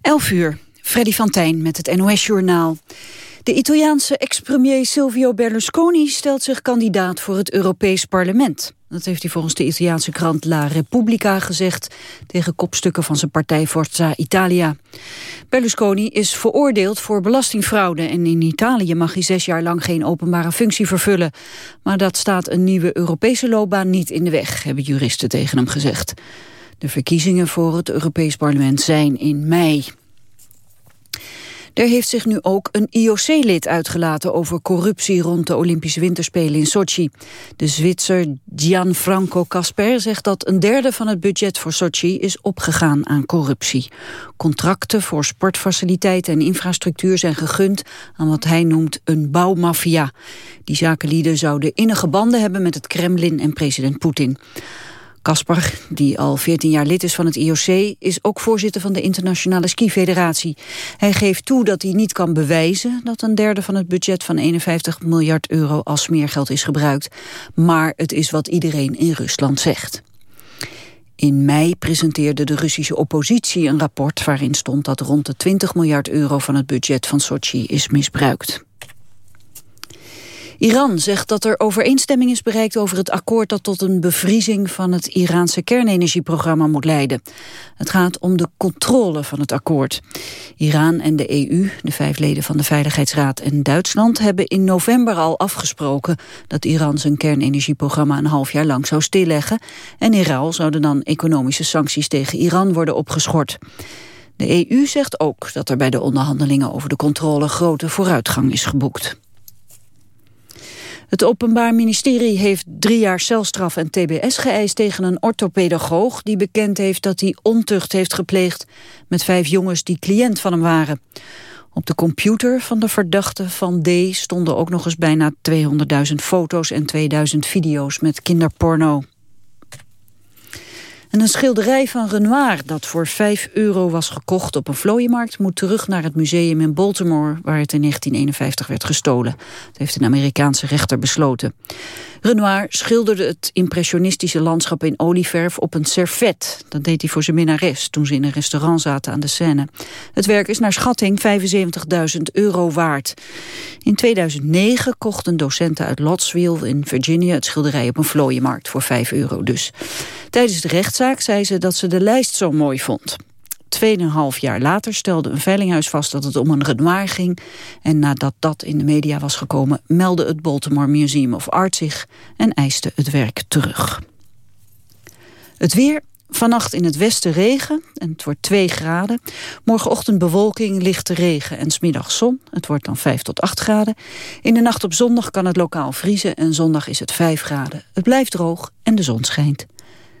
11 uur, Freddy van Tijn met het NOS-journaal. De Italiaanse ex-premier Silvio Berlusconi stelt zich kandidaat voor het Europees Parlement. Dat heeft hij volgens de Italiaanse krant La Repubblica gezegd... tegen kopstukken van zijn partij Forza Italia. Berlusconi is veroordeeld voor belastingfraude... en in Italië mag hij zes jaar lang geen openbare functie vervullen. Maar dat staat een nieuwe Europese loopbaan niet in de weg... hebben juristen tegen hem gezegd. De verkiezingen voor het Europees Parlement zijn in mei. Er heeft zich nu ook een IOC-lid uitgelaten over corruptie rond de Olympische Winterspelen in Sochi. De Zwitser Gianfranco Casper zegt dat een derde van het budget voor Sochi is opgegaan aan corruptie. Contracten voor sportfaciliteiten en infrastructuur zijn gegund aan wat hij noemt een bouwmafia. Die zakenlieden zouden innige banden hebben met het Kremlin en president Poetin. Kaspar, die al 14 jaar lid is van het IOC, is ook voorzitter van de Internationale Ski Federatie. Hij geeft toe dat hij niet kan bewijzen dat een derde van het budget van 51 miljard euro als smeergeld is gebruikt. Maar het is wat iedereen in Rusland zegt. In mei presenteerde de Russische oppositie een rapport waarin stond dat rond de 20 miljard euro van het budget van Sochi is misbruikt. Iran zegt dat er overeenstemming is bereikt over het akkoord dat tot een bevriezing van het Iraanse kernenergieprogramma moet leiden. Het gaat om de controle van het akkoord. Iran en de EU, de vijf leden van de Veiligheidsraad en Duitsland hebben in november al afgesproken dat Iran zijn kernenergieprogramma een half jaar lang zou stilleggen en in ruil zouden dan economische sancties tegen Iran worden opgeschort. De EU zegt ook dat er bij de onderhandelingen over de controle grote vooruitgang is geboekt. Het Openbaar Ministerie heeft drie jaar celstraf en tbs geëist tegen een orthopedagoog die bekend heeft dat hij ontucht heeft gepleegd met vijf jongens die cliënt van hem waren. Op de computer van de verdachte van D stonden ook nog eens bijna 200.000 foto's en 2000 video's met kinderporno. En een schilderij van Renoir dat voor 5 euro was gekocht op een vlooienmarkt... moet terug naar het museum in Baltimore, waar het in 1951 werd gestolen. Dat heeft een Amerikaanse rechter besloten. Renoir schilderde het impressionistische landschap in olieverf op een servet. Dat deed hij voor zijn minnares toen ze in een restaurant zaten aan de Seine. Het werk is naar schatting 75.000 euro waard. In 2009 kochten docenten uit Lotsville in Virginia het schilderij op een vlooienmarkt voor 5 euro dus. Tijdens de rechtszaak zei ze dat ze de lijst zo mooi vond. Tweeënhalf jaar later stelde een veilinghuis vast dat het om een Renoir ging. En nadat dat in de media was gekomen, meldde het Baltimore Museum of Art zich en eiste het werk terug. Het weer, Vannacht in het westen regen en het wordt 2 graden. Morgenochtend bewolking, lichte regen en smiddag zon. Het wordt dan 5 tot 8 graden. In de nacht op zondag kan het lokaal vriezen en zondag is het 5 graden. Het blijft droog en de zon schijnt.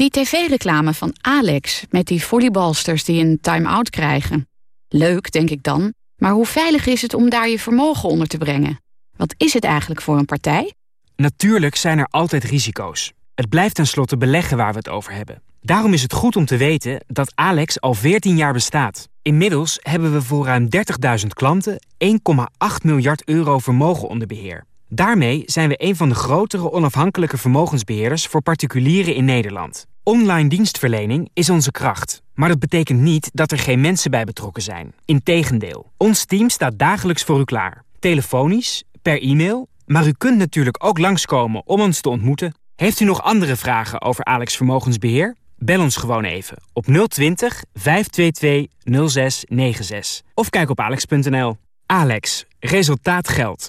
Die tv-reclame van Alex met die volleybalsters die een time-out krijgen. Leuk, denk ik dan. Maar hoe veilig is het om daar je vermogen onder te brengen? Wat is het eigenlijk voor een partij? Natuurlijk zijn er altijd risico's. Het blijft tenslotte beleggen waar we het over hebben. Daarom is het goed om te weten dat Alex al 14 jaar bestaat. Inmiddels hebben we voor ruim 30.000 klanten 1,8 miljard euro vermogen onder beheer. Daarmee zijn we een van de grotere onafhankelijke vermogensbeheerders voor particulieren in Nederland. Online dienstverlening is onze kracht. Maar dat betekent niet dat er geen mensen bij betrokken zijn. Integendeel, ons team staat dagelijks voor u klaar. Telefonisch, per e-mail, maar u kunt natuurlijk ook langskomen om ons te ontmoeten. Heeft u nog andere vragen over Alex Vermogensbeheer? Bel ons gewoon even op 020 522 0696 of kijk op alex.nl. Alex, resultaat geldt.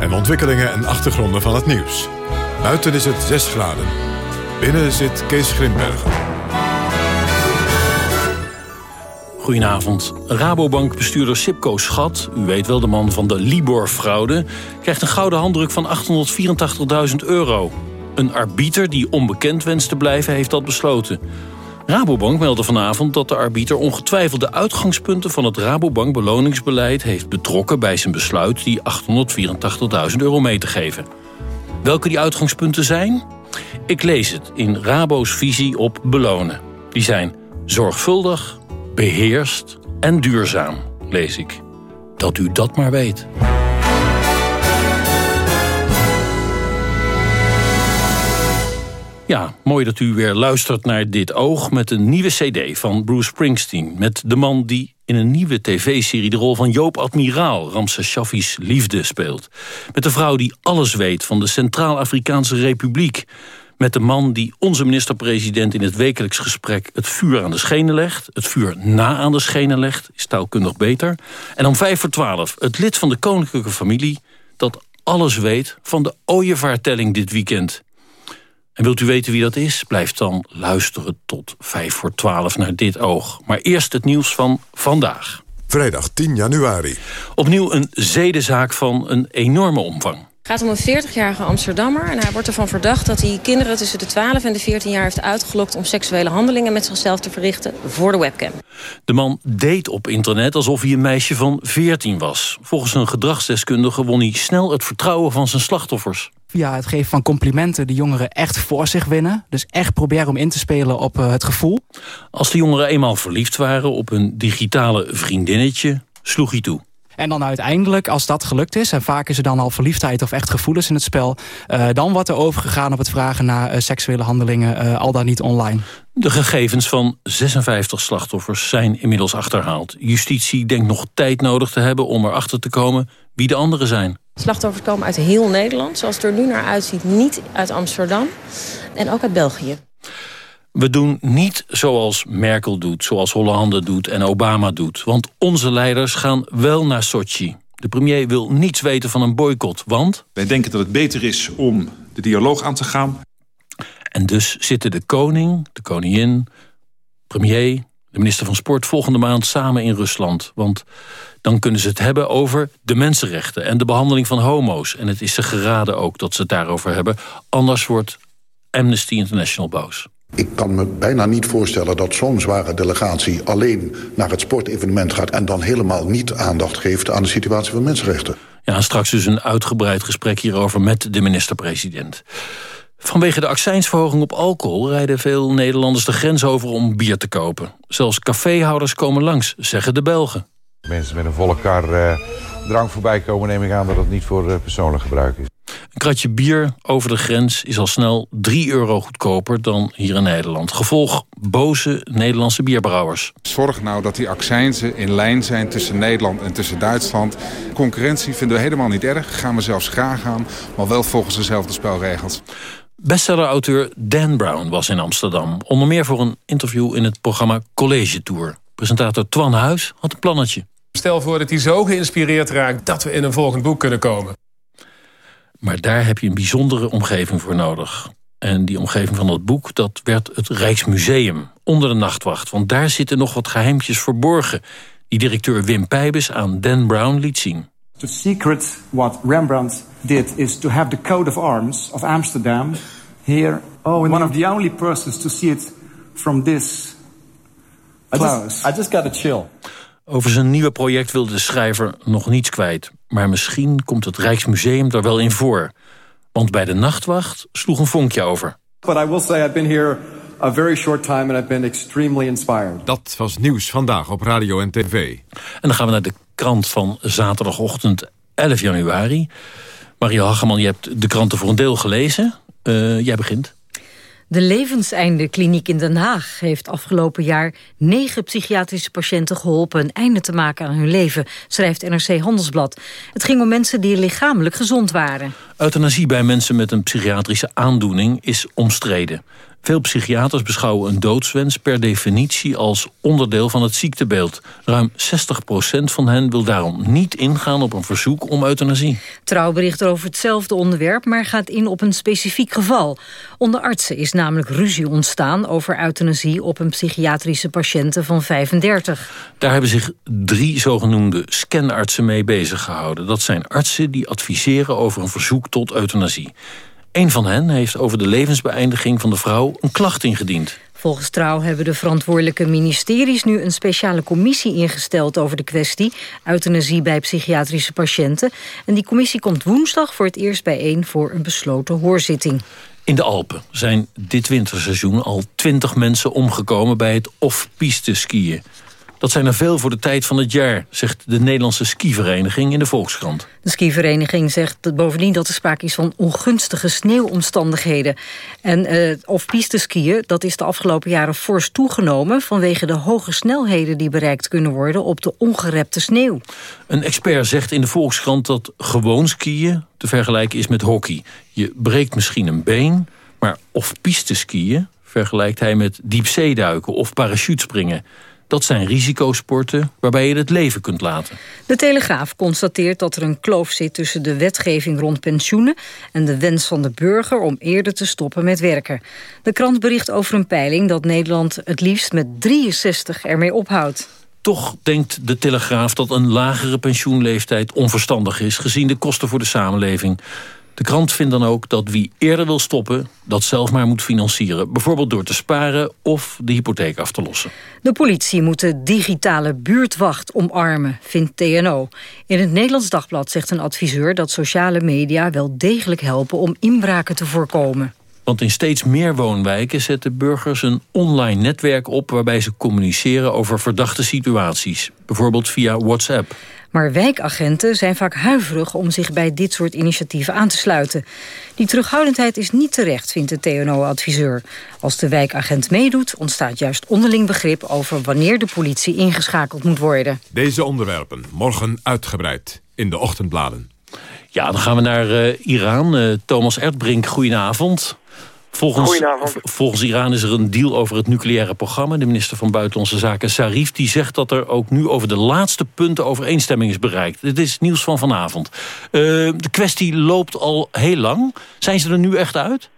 En ontwikkelingen en achtergronden van het nieuws. Buiten is het 6 graden. Binnen zit Kees Grimbergen. Goedenavond. Rabobank-bestuurder Sipco Schat, u weet wel de man van de Libor-fraude... krijgt een gouden handdruk van 884.000 euro. Een arbiter die onbekend wenst te blijven heeft dat besloten. Rabobank meldde vanavond dat de arbiter ongetwijfeld de uitgangspunten van het Rabobank beloningsbeleid heeft betrokken bij zijn besluit die 884.000 euro mee te geven. Welke die uitgangspunten zijn? Ik lees het in Rabo's visie op belonen. Die zijn zorgvuldig, beheerst en duurzaam, lees ik. Dat u dat maar weet. Ja, mooi dat u weer luistert naar Dit Oog... met een nieuwe cd van Bruce Springsteen... met de man die in een nieuwe tv-serie de rol van Joop Admiraal... Ramses Shaffi's liefde speelt. Met de vrouw die alles weet van de Centraal-Afrikaanse Republiek... met de man die onze minister-president in het wekelijks gesprek... het vuur aan de schenen legt, het vuur na aan de schenen legt... is taalkundig beter. En om vijf voor twaalf het lid van de koninklijke familie... dat alles weet van de ooievaartelling dit weekend... En wilt u weten wie dat is? Blijf dan luisteren tot 5 voor 12 naar dit oog. Maar eerst het nieuws van vandaag. Vrijdag 10 januari. Opnieuw een zedenzaak van een enorme omvang. Het gaat om een 40-jarige Amsterdammer en hij wordt ervan verdacht dat hij kinderen tussen de 12 en de 14 jaar heeft uitgelokt om seksuele handelingen met zichzelf te verrichten voor de webcam. De man deed op internet alsof hij een meisje van 14 was. Volgens een gedragsdeskundige won hij snel het vertrouwen van zijn slachtoffers via het geven van complimenten de jongeren echt voor zich winnen. Dus echt proberen om in te spelen op uh, het gevoel. Als de jongeren eenmaal verliefd waren op een digitale vriendinnetje, sloeg hij toe. En dan uiteindelijk, als dat gelukt is... en vaak is er dan al verliefdheid of echt gevoelens in het spel... Uh, dan wordt er overgegaan op het vragen naar uh, seksuele handelingen... Uh, al dan niet online. De gegevens van 56 slachtoffers zijn inmiddels achterhaald. Justitie denkt nog tijd nodig te hebben om erachter te komen wie de anderen zijn. Slachtoffers komen uit heel Nederland, zoals het er nu naar uitziet, niet uit Amsterdam en ook uit België. We doen niet zoals Merkel doet, zoals Hollande doet en Obama doet. Want onze leiders gaan wel naar Sochi. De premier wil niets weten van een boycott, want... Wij denken dat het beter is om de dialoog aan te gaan. En dus zitten de koning, de koningin, premier, de minister van Sport... volgende maand samen in Rusland. Want dan kunnen ze het hebben over de mensenrechten... en de behandeling van homo's. En het is ze geraden ook dat ze het daarover hebben. Anders wordt Amnesty International boos. Ik kan me bijna niet voorstellen dat zo'n zware delegatie... alleen naar het sportevenement gaat... en dan helemaal niet aandacht geeft aan de situatie van mensenrechten. Ja, straks dus een uitgebreid gesprek hierover met de minister-president. Vanwege de accijnsverhoging op alcohol rijden veel Nederlanders de grens over om bier te kopen. Zelfs caféhouders komen langs, zeggen de Belgen. Mensen met een volle kar uh, drank voorbij komen, neem ik aan dat het niet voor uh, persoonlijk gebruik is. Een kratje bier over de grens is al snel 3 euro goedkoper dan hier in Nederland. Gevolg boze Nederlandse bierbrouwers. Zorg nou dat die accijnzen in lijn zijn tussen Nederland en tussen Duitsland. Concurrentie vinden we helemaal niet erg. Gaan we zelfs graag aan, maar wel volgens dezelfde spelregels. Bestseller-auteur Dan Brown was in Amsterdam. Onder meer voor een interview in het programma College Tour. Presentator Twan Huis had een plannetje. Stel voor dat hij zo geïnspireerd raakt dat we in een volgend boek kunnen komen. Maar daar heb je een bijzondere omgeving voor nodig. En die omgeving van dat boek, dat werd het Rijksmuseum. Onder de nachtwacht, want daar zitten nog wat geheimtjes verborgen... die directeur Wim Pijbes aan Dan Brown liet zien. The secret what Rembrandt did is to have the coat of arms of Amsterdam here. Oh, one of the only persons to see it from this close. I just, I just got a chill. Over zijn nieuwe project wilde de schrijver nog niets kwijt. Maar misschien komt het Rijksmuseum daar wel in voor. Want bij de nachtwacht sloeg een vonkje over. But I will say I've been here a very short time and I've been extremely inspired. Dat was nieuws vandaag op radio en tv. En dan gaan we naar de krant van zaterdagochtend 11 januari. Mario Hageman, je hebt de kranten voor een deel gelezen. Uh, jij begint. De Levenseinde-kliniek in Den Haag heeft afgelopen jaar negen psychiatrische patiënten geholpen een einde te maken aan hun leven, schrijft NRC Handelsblad. Het ging om mensen die lichamelijk gezond waren. Euthanasie bij mensen met een psychiatrische aandoening is omstreden. Veel psychiaters beschouwen een doodswens per definitie als onderdeel van het ziektebeeld. Ruim 60% van hen wil daarom niet ingaan op een verzoek om euthanasie. Trouw bericht over hetzelfde onderwerp, maar gaat in op een specifiek geval. Onder artsen is namelijk ruzie ontstaan over euthanasie op een psychiatrische patiënte van 35. Daar hebben zich drie zogenoemde scanartsen mee bezig gehouden. Dat zijn artsen die adviseren over een verzoek tot euthanasie. Een van hen heeft over de levensbeëindiging van de vrouw een klacht ingediend. Volgens Trouw hebben de verantwoordelijke ministeries nu een speciale commissie ingesteld over de kwestie euthanasie bij psychiatrische patiënten. En die commissie komt woensdag voor het eerst bijeen voor een besloten hoorzitting. In de Alpen zijn dit winterseizoen al twintig mensen omgekomen bij het off-piste skiën. Dat zijn er veel voor de tijd van het jaar, zegt de Nederlandse skivereniging in de Volkskrant. De skivereniging zegt bovendien dat er sprake is van ongunstige sneeuwomstandigheden. En uh, of piste skiën, dat is de afgelopen jaren fors toegenomen... vanwege de hoge snelheden die bereikt kunnen worden op de ongerepte sneeuw. Een expert zegt in de Volkskrant dat gewoon skiën te vergelijken is met hockey. Je breekt misschien een been, maar of piste skiën vergelijkt hij met diepzeeduiken of parachutespringen. Dat zijn risicosporten waarbij je het leven kunt laten. De Telegraaf constateert dat er een kloof zit tussen de wetgeving rond pensioenen... en de wens van de burger om eerder te stoppen met werken. De krant bericht over een peiling dat Nederland het liefst met 63 ermee ophoudt. Toch denkt de Telegraaf dat een lagere pensioenleeftijd onverstandig is... gezien de kosten voor de samenleving. De krant vindt dan ook dat wie eerder wil stoppen... dat zelf maar moet financieren. Bijvoorbeeld door te sparen of de hypotheek af te lossen. De politie moet de digitale buurtwacht omarmen, vindt TNO. In het Nederlands Dagblad zegt een adviseur... dat sociale media wel degelijk helpen om inbraken te voorkomen. Want in steeds meer woonwijken zetten burgers een online netwerk op... waarbij ze communiceren over verdachte situaties. Bijvoorbeeld via WhatsApp. Maar wijkagenten zijn vaak huiverig om zich bij dit soort initiatieven aan te sluiten. Die terughoudendheid is niet terecht, vindt de TNO-adviseur. Als de wijkagent meedoet, ontstaat juist onderling begrip... over wanneer de politie ingeschakeld moet worden. Deze onderwerpen morgen uitgebreid in de ochtendbladen. Ja, dan gaan we naar uh, Iran. Uh, Thomas Erdbrink, goedenavond. Volgens, volgens Iran is er een deal over het nucleaire programma. De minister van Buitenlandse Zaken, Sarif, die zegt dat er ook nu over de laatste punten overeenstemming is bereikt. Dit is nieuws van vanavond. Uh, de kwestie loopt al heel lang. Zijn ze er nu echt uit?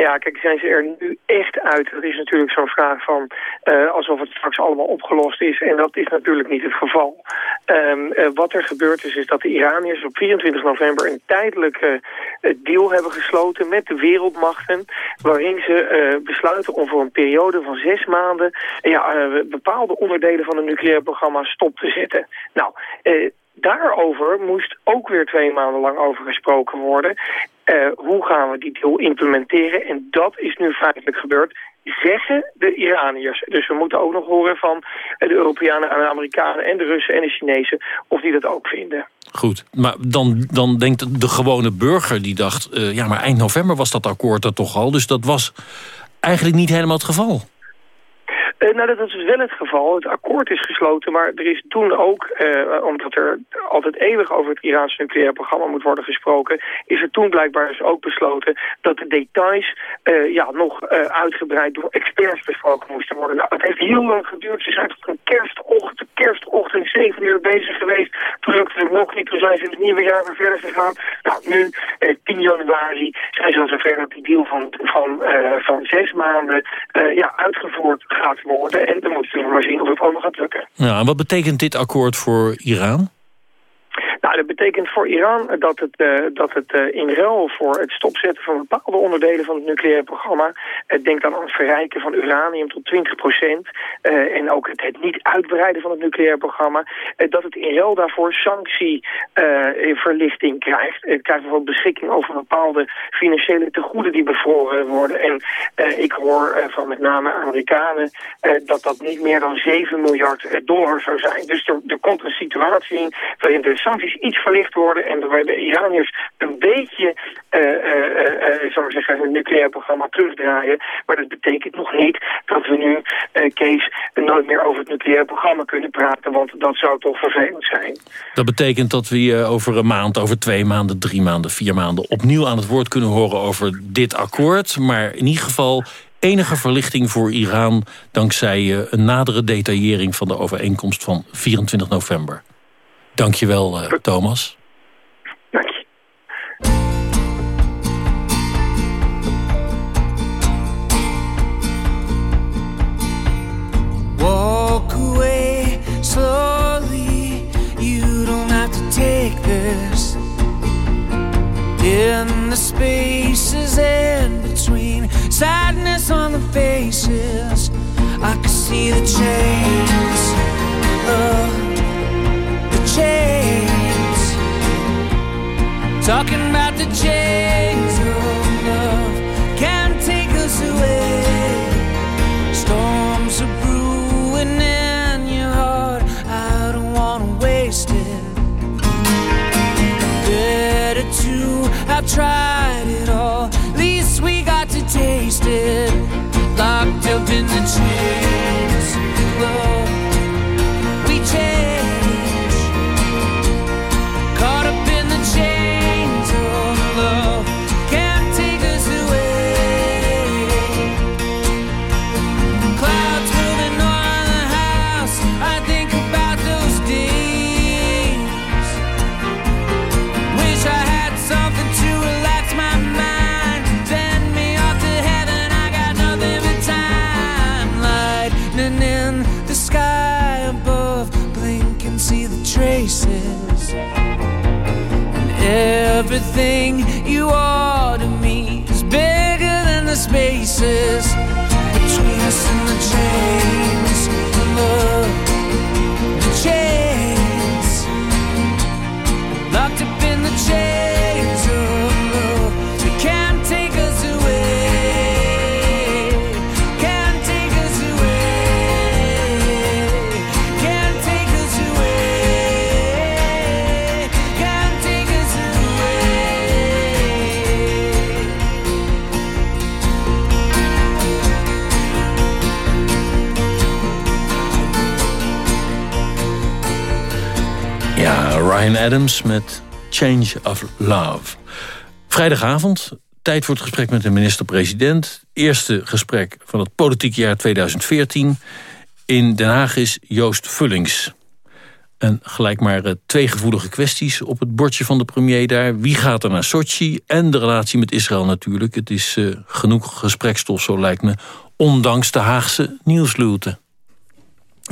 Ja, kijk, zijn ze er nu echt uit? Dat is natuurlijk zo'n vraag van uh, alsof het straks allemaal opgelost is. En dat is natuurlijk niet het geval. Um, uh, wat er gebeurd is, is dat de Iraniërs op 24 november een tijdelijke uh, deal hebben gesloten met de wereldmachten. Waarin ze besluiten om voor een periode van zes maanden ja, bepaalde onderdelen van het nucleaire programma stop te zetten. Nou, daarover moest ook weer twee maanden lang over gesproken worden. Uh, hoe gaan we die deal implementeren? En dat is nu feitelijk gebeurd zeggen de Iraniërs. Dus we moeten ook nog horen van de Europeanen en de Amerikanen en de Russen en de Chinezen of die dat ook vinden. Goed, maar dan, dan denkt de gewone burger die dacht... Uh, ja, maar eind november was dat akkoord er toch al. Dus dat was eigenlijk niet helemaal het geval. Uh, nou, dat is wel het geval. Het akkoord is gesloten, maar er is toen ook, uh, omdat er altijd eeuwig over het Iraanse nucleaire programma moet worden gesproken, is er toen blijkbaar dus ook besloten dat de details uh, ja, nog uitgebreid door experts besproken moesten worden. Nou, het heeft heel lang geduurd. Ze zijn tot een kerstochtend, kerstochtend, zeven uur bezig geweest. Toen lukte nog niet, toen zijn ze in het nieuwe jaar weer verder gegaan. Nou, nu, 10 januari, zijn ze al zover dat die deal van, van, van zes maanden ja, uitgevoerd gaat worden En dan moeten we maar zien of het allemaal gaat lukken. Ja, en wat betekent dit akkoord voor Iran? Nou, dat betekent voor Iran dat het, uh, dat het uh, in ruil voor het stopzetten van bepaalde onderdelen van het nucleaire programma, uh, denk dan aan het verrijken van uranium tot 20 procent en ook het, het, niet uitbreiden van het nucleaire programma, dat het in ruil daarvoor sanctieverlichting krijgt. Het krijgt bijvoorbeeld beschikking over bepaalde financiële tegoeden die bevroren worden. En ik hoor van met name Amerikanen dat dat niet meer dan 7 miljard dollar zou zijn. Dus er, er komt een situatie in waarin de sancties iets verlicht worden en waar de Iraniërs een beetje, uh, uh, zou ik zeggen, hun nucleair programma terugdraaien. Maar dat betekent nog niet dat we nu, Kees, nooit meer over het nucleair programma kunnen praten, want dat zou toch vervelend zijn. Dat betekent dat we over een maand, over twee maanden, drie maanden, vier maanden opnieuw aan het woord kunnen horen over dit akkoord. Maar in ieder geval enige verlichting voor Iran... dankzij eh, een nadere detaillering van de overeenkomst van 24 november. Dank je wel, uh, Thomas. Dank je. Walk away slowly You don't have to take this In the spaces in between sadness on the faces. I could see the chains, oh, chains. Talking about the chains of love can't take us away. Storms are brewing in your heart. I don't wanna waste it. Better to have tried it all wasted, locked up in the chains. of love we change, everything you are to me is bigger than the spaces between us and the chains. Love, the chains. Adams met Change of Love. Vrijdagavond, tijd voor het gesprek met de minister-president. Eerste gesprek van het politieke jaar 2014. In Den Haag is Joost Vullings. En gelijk maar eh, twee gevoelige kwesties op het bordje van de premier daar. Wie gaat er naar Sochi? En de relatie met Israël natuurlijk. Het is eh, genoeg gesprekstof, zo lijkt me. Ondanks de Haagse nieuwsluwte.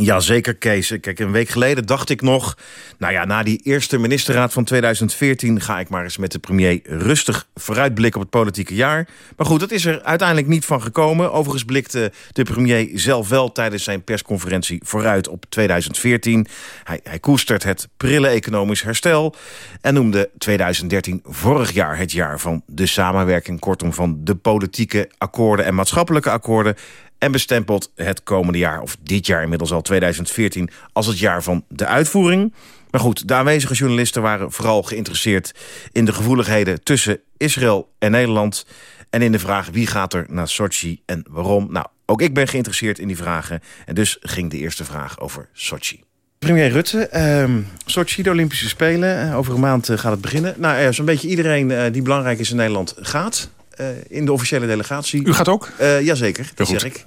Ja, zeker Kees. Kijk, een week geleden dacht ik nog... nou ja, na die eerste ministerraad van 2014... ga ik maar eens met de premier rustig vooruitblikken op het politieke jaar. Maar goed, dat is er uiteindelijk niet van gekomen. Overigens blikte de premier zelf wel tijdens zijn persconferentie... vooruit op 2014. Hij, hij koestert het prille economisch herstel... en noemde 2013 vorig jaar het jaar van de samenwerking... kortom van de politieke akkoorden en maatschappelijke akkoorden en bestempelt het komende jaar, of dit jaar inmiddels al 2014... als het jaar van de uitvoering. Maar goed, de aanwezige journalisten waren vooral geïnteresseerd... in de gevoeligheden tussen Israël en Nederland... en in de vraag wie gaat er naar Sochi en waarom. Nou, ook ik ben geïnteresseerd in die vragen. En dus ging de eerste vraag over Sochi. Premier Rutte, eh, Sochi, de Olympische Spelen. Eh, over een maand eh, gaat het beginnen. Nou, ja, zo'n beetje iedereen eh, die belangrijk is in Nederland gaat... Uh, in de officiële delegatie. U gaat ook? Uh, jazeker, dat zeg ik.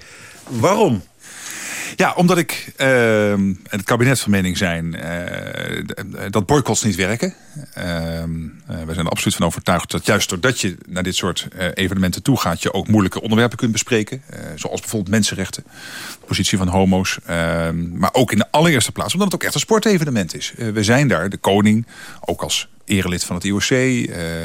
Waarom? Ja, omdat ik uh, en het kabinet van mening zijn dat boycotts niet werken. we zijn er absoluut van overtuigd dat juist doordat je naar dit soort evenementen toe gaat... je ook moeilijke onderwerpen kunt bespreken. zoals bijvoorbeeld mensenrechten, de positie van homo's. maar ook in de allereerste plaats omdat het ook echt een sportevenement is. we zijn daar, de koning, ook als erelid van het IOC,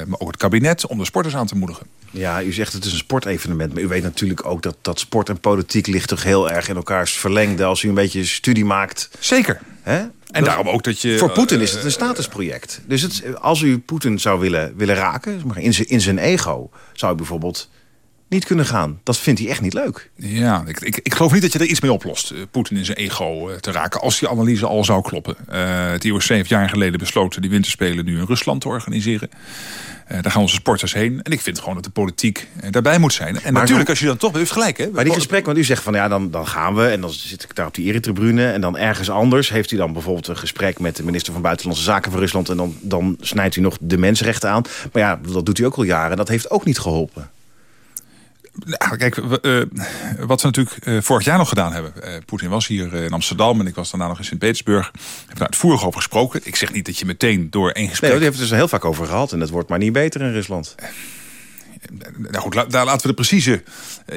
maar ook het kabinet... om de sporters aan te moedigen. Ja, u zegt het is een sportevenement. Maar u weet natuurlijk ook dat, dat sport en politiek ligt toch heel erg in elkaars verlengde. Als u een beetje studie maakt. Zeker. Hè? En dat, daarom ook dat je... Voor Poetin is het een statusproject. Dus het, als u Poetin zou willen, willen raken, in zijn, in zijn ego... zou u bijvoorbeeld niet kunnen gaan. Dat vindt hij echt niet leuk. Ja, ik, ik, ik geloof niet dat je er iets mee oplost. eh, Poetin in zijn ego eh, te raken. Als die analyse al zou kloppen. Eh, het IOC heeft jaar geleden besloten die winterspelen nu in Rusland te organiseren. Daar gaan onze sporters heen. En ik vind gewoon dat de politiek daarbij moet zijn. En Maar natuurlijk, als je dan toch... Heeft gelijk, hè? Maar die gesprekken, want u zegt van ja, dan, dan gaan we en dan zit ik daar op die eretribune en dan ergens anders heeft u dan bijvoorbeeld een gesprek met de minister van Buitenlandse Zaken van Rusland en dan, dan snijdt u nog de mensenrechten aan. Maar ja, dat doet u ook al jaren en dat heeft ook niet geholpen. Nou, kijk, we- eh, wat we natuurlijk eh, vorig jaar nog gedaan hebben. Eh, Poetin was hier in Amsterdam en ik was daarna nog in Sint-Petersburg. Hebben daar uitvoerig over gesproken. Ik zeg niet dat je meteen door één gesprek... Nee, die heeft het dus heel vaak over gehad en het wordt maar niet beter in Rusland. Nou goed, daar laten we de precieze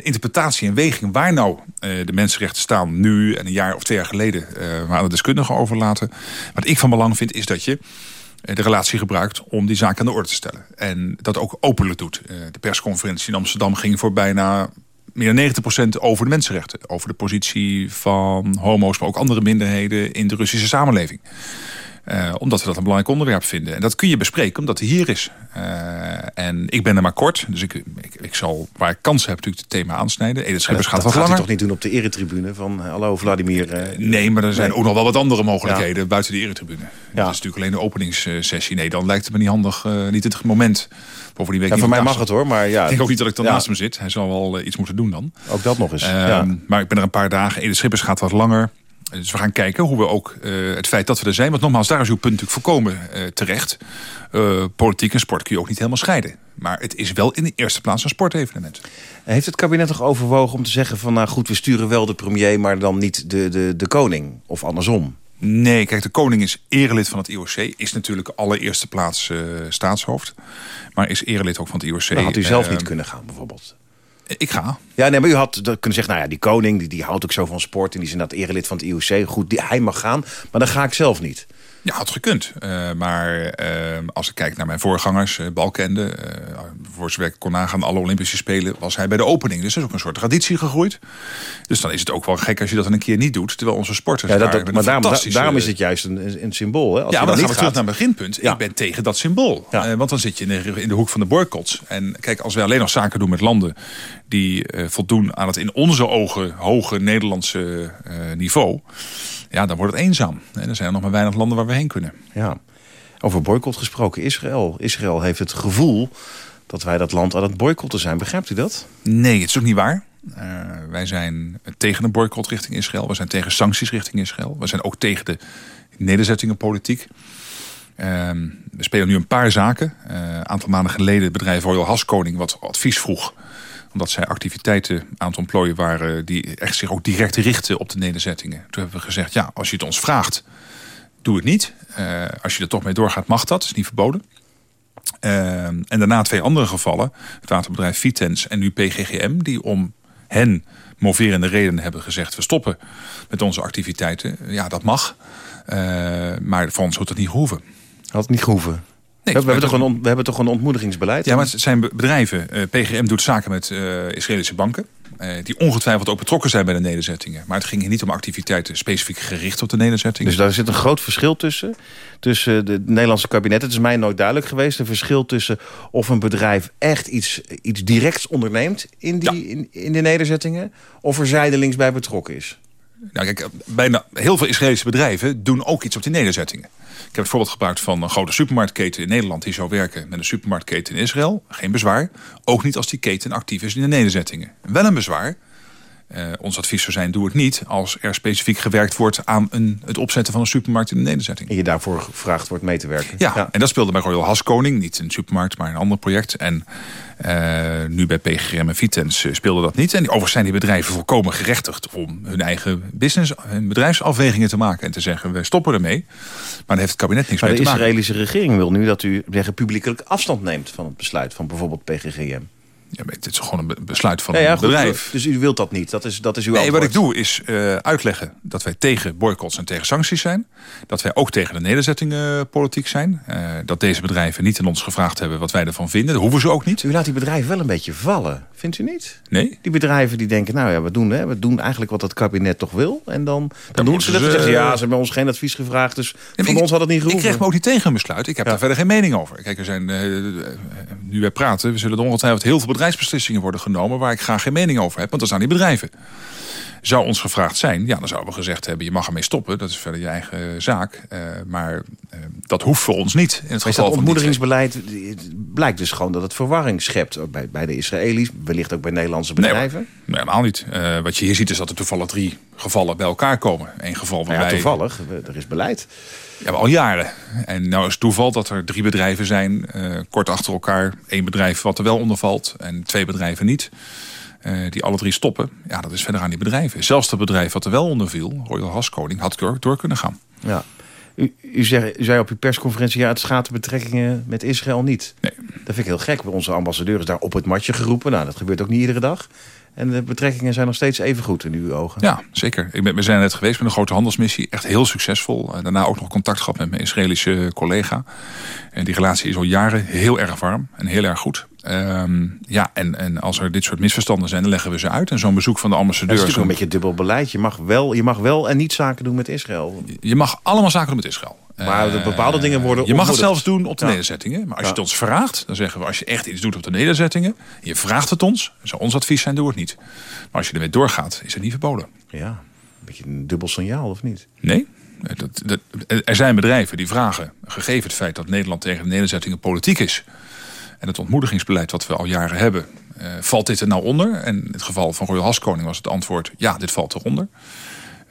interpretatie en weging... waar nou de mensenrechten staan nu en een jaar of twee jaar geleden... maar aan de deskundigen overlaten. Wat ik van belang vind is dat je de relatie gebruikt om die zaak aan de orde te stellen. En dat ook openlijk doet. Eh, de persconferentie in Amsterdam ging voor bijna meer dan 90% over de mensenrechten. Over de positie van homo's, maar ook andere minderheden in de Russische samenleving. Eh, omdat we dat een belangrijk onderwerp vinden. En dat kun je bespreken omdat hij hier is. Eh, en ik ben er maar kort. Dus ik, ik, ik zal, waar ik kans heb, natuurlijk het thema aansnijden. Edith Schippers gaat dat wat gaat langer. toch niet doen op de eretribune van eh, hallo Vladimir. eh, Nee, maar er zijn nee. ook nog wel wat andere mogelijkheden buiten de eretribune. Dat is natuurlijk alleen de openingssessie. Nee, dan lijkt het me niet handig, eh, niet het moment. Bovendien weet ik Ja, voor mij mag het hoor, maar ja. Ik denk ook niet dat ik dan Ja. naast hem zit. Hij zal wel iets moeten doen dan. Ook dat nog eens. Ehm, ja. Maar ik ben er een paar dagen. Edith Schippers gaat wat langer. Dus we gaan kijken hoe we ook eh, het feit dat we er zijn... want nogmaals, daar is uw punt natuurlijk voorkomen eh, terecht. Eh, politiek en sport kun je ook niet helemaal scheiden. Maar het is wel in de eerste plaats een sportevenement. Heeft het kabinet toch overwogen om te zeggen van nou goed, we sturen wel de premier, maar dan niet de, de, de koning? Of andersom? Nee, kijk, de koning is erelid van het IOC. Is natuurlijk allereerste plaats staatshoofd. Maar is erelid ook van het IOC. Dan had u zelf Eh, niet kunnen gaan bijvoorbeeld. Ik ga. Ja, nee, maar u had kunnen zeggen, nou ja, die koning die, die houdt ook zo van sport... en die is inderdaad erelid van het IOC. Goed, die, hij mag gaan, maar dan ga ik zelf niet. Ja, had gekund. Eh, maar eh, als ik kijk naar mijn voorgangers, eh Balkende... voor zover ik kon nagaan, alle Olympische Spelen... was hij bij de opening. Dus er is ook een soort traditie gegroeid. Dus dan is het ook wel gek als je dat dan een keer niet doet... terwijl onze sporters Ja, dat, daar dat- maar daarom, fantastische- daarom is het juist een, een symbool. Hè? Als ja, maar dan gaan we niet terug gaat. naar mijn beginpunt. Ik ben tegen dat symbool. Want dan zit je in de, in de hoek van de boycotts. En kijk, als wij alleen nog zaken doen met landen... die eh, voldoen aan het in onze ogen hoge Nederlandse eh, niveau... ja, dan wordt het eenzaam. En er zijn er nog maar weinig landen waar we heen kunnen. Ja. Over boycott gesproken, Israël. Israël heeft het gevoel dat wij dat land aan het boycotten zijn. Begrijpt u dat? Nee, het is ook niet waar. Eh, wij zijn tegen een boycott richting Israël. We zijn tegen sancties richting Israël. We zijn ook tegen de nederzettingenpolitiek. Ehm, we spelen nu een paar zaken. Een aantal maanden geleden het bedrijf Royal Haskoning wat advies vroeg omdat zij activiteiten aan het ontplooien waren... die echt zich ook direct richten op de nederzettingen. Toen hebben we gezegd, ja, als je het ons vraagt, doe het niet. Eh, als je er toch mee doorgaat, mag dat. is niet verboden. Ehm, en daarna twee andere gevallen. Het waterbedrijf Vitens en nu PGGM. Die om hen moverende redenen hebben gezegd... we stoppen met onze activiteiten. Ja, dat mag. Eh, maar voor ons wordt het niet gehoeven. Had het niet gehoeven? We, hebben toch een, we hebben toch een ontmoedigingsbeleid? Ja, maar het zijn be- bedrijven. Eh, PGM doet zaken met eh, Israëlische banken. eh, die ongetwijfeld ook betrokken zijn bij de nederzettingen. Maar het ging hier niet om activiteiten specifiek gericht op de nederzettingen. Dus daar zit een groot verschil tussen. Tussen de Nederlandse kabinet. Het is mij nooit duidelijk geweest. Een verschil tussen of een bedrijf echt iets, iets directs onderneemt in, die, in, in de nederzettingen. Of er zijdelings bij betrokken is. Nou, kijk, bijna heel veel Israëlische bedrijven doen ook iets op die nederzettingen. Ik heb het voorbeeld gebruikt van een grote supermarktketen in Nederland... die zou werken met een supermarktketen in Israël. Geen bezwaar. Ook niet als die keten actief is in de nederzettingen. Wel een bezwaar. Eh, ons advies zou zijn, doe het niet... als er specifiek gewerkt wordt aan een, het opzetten van een supermarkt in de nederzetting. En je daarvoor gevraagd wordt mee te werken. Ja, en dat speelde bij Royal Haskoning. Niet een supermarkt, maar een ander project. En eh, nu bij PGM en Vitens eh, speelde dat niet. En overigens zijn die bedrijven volkomen gerechtigd... om hun eigen business, hun bedrijfsafwegingen te maken... en te zeggen, we stoppen ermee. Maar daar heeft het kabinet niks Maar mee de te maken. Israëlische regering wil nu dat u zeggen, publiekelijk afstand neemt... van het besluit van bijvoorbeeld PGGM. Ja, het is gewoon een be- besluit van Ja, ja, een goed, bedrijf. Dus u wilt dat niet. Dat is, dat is uw Nee, wat ik doe is eh, uitleggen dat wij tegen boycotts en tegen sancties zijn. Dat wij ook tegen de nederzettingenpolitiek zijn. Eh, dat deze bedrijven niet aan ons gevraagd hebben wat wij ervan vinden. Dat hoeven ze ook niet. U laat die bedrijven wel een beetje vallen, vindt u niet? Nee. Die bedrijven die denken, nou ja, we doen, hè, we doen eigenlijk wat het kabinet toch wil. En dan, dan doen ze dat. ze- zeggen, ja, ze hebben ons geen advies gevraagd, dus van ik- ons had het niet Ik gehoeven. kreeg me ook niet tegen een besluit. Ik heb daar verder geen mening over. Kijk, er zijn, eh, eh, nu wij praten, we zullen er ongetwijfeld heel veel bedrijfsbeslissingen worden genomen... waar ik graag geen mening over heb, want dat zijn die bedrijven. Zou ons gevraagd zijn, ja, dan zouden we gezegd hebben... je mag ermee stoppen, dat is verder je eigen zaak. Uh, maar uh, dat hoeft voor ons niet. In het maar geval dat ontmoedigingsbeleid blijkt dus gewoon dat het verwarring schept... bij, bij de Israëli's, wellicht ook bij Nederlandse bedrijven? Nee, nee helemaal niet. Uh, wat je hier ziet is dat er toevallig drie gevallen bij elkaar komen. Eén geval waarbij... Ja, toevallig, er is beleid. Ja, al jaren. En nou is het toeval dat er drie bedrijven zijn, kort achter elkaar. Één bedrijf wat er wel onder valt en twee bedrijven niet. Uh, die alle drie stoppen. Ja, dat is verder aan die bedrijven. Zelfs het bedrijf wat er wel onder viel, Royal Haskoning, had door, door kunnen gaan. Ja. U, u, zei, u, zei, op uw persconferentie, ja, het schaadt de betrekkingen met Israël niet. Nee. Dat vind ik heel gek. Onze ambassadeur is daar op het matje geroepen. Nou, dat gebeurt ook niet iedere dag. En de betrekkingen zijn nog steeds even goed in uw ogen. Ja, zeker. Ik ben, we zijn net geweest met een grote handelsmissie. Echt heel succesvol. En daarna ook nog contact gehad met mijn Israëlische collega. En die relatie is al jaren heel erg warm en heel erg goed. Um, ja, en, en als er dit soort misverstanden zijn, dan leggen we ze uit. En zo'n bezoek van de ambassadeur... Het is natuurlijk een beetje dubbel beleid. Je mag, wel, je mag wel en niet zaken doen met Israël. Je mag allemaal zaken doen met Israël. Maar uh, bepaalde dingen worden Je mag het zelfs doen op de ja. nederzettingen. Maar als je het ons vraagt, dan zeggen we... als je echt iets doet op de nederzettingen... je vraagt het ons, zou ons advies zijn, doe het niet. Maar als je ermee doorgaat, is het niet verboden. Ja, een beetje een dubbel signaal, of niet? Nee. Dat, dat, er zijn bedrijven die vragen, gegeven het feit dat Nederland tegen de nederzettingen politiek is... en het ontmoedigingsbeleid wat we al jaren hebben... Uh, valt dit er nou onder? En in het geval van Royal Haskoning was het antwoord... ja, dit valt eronder.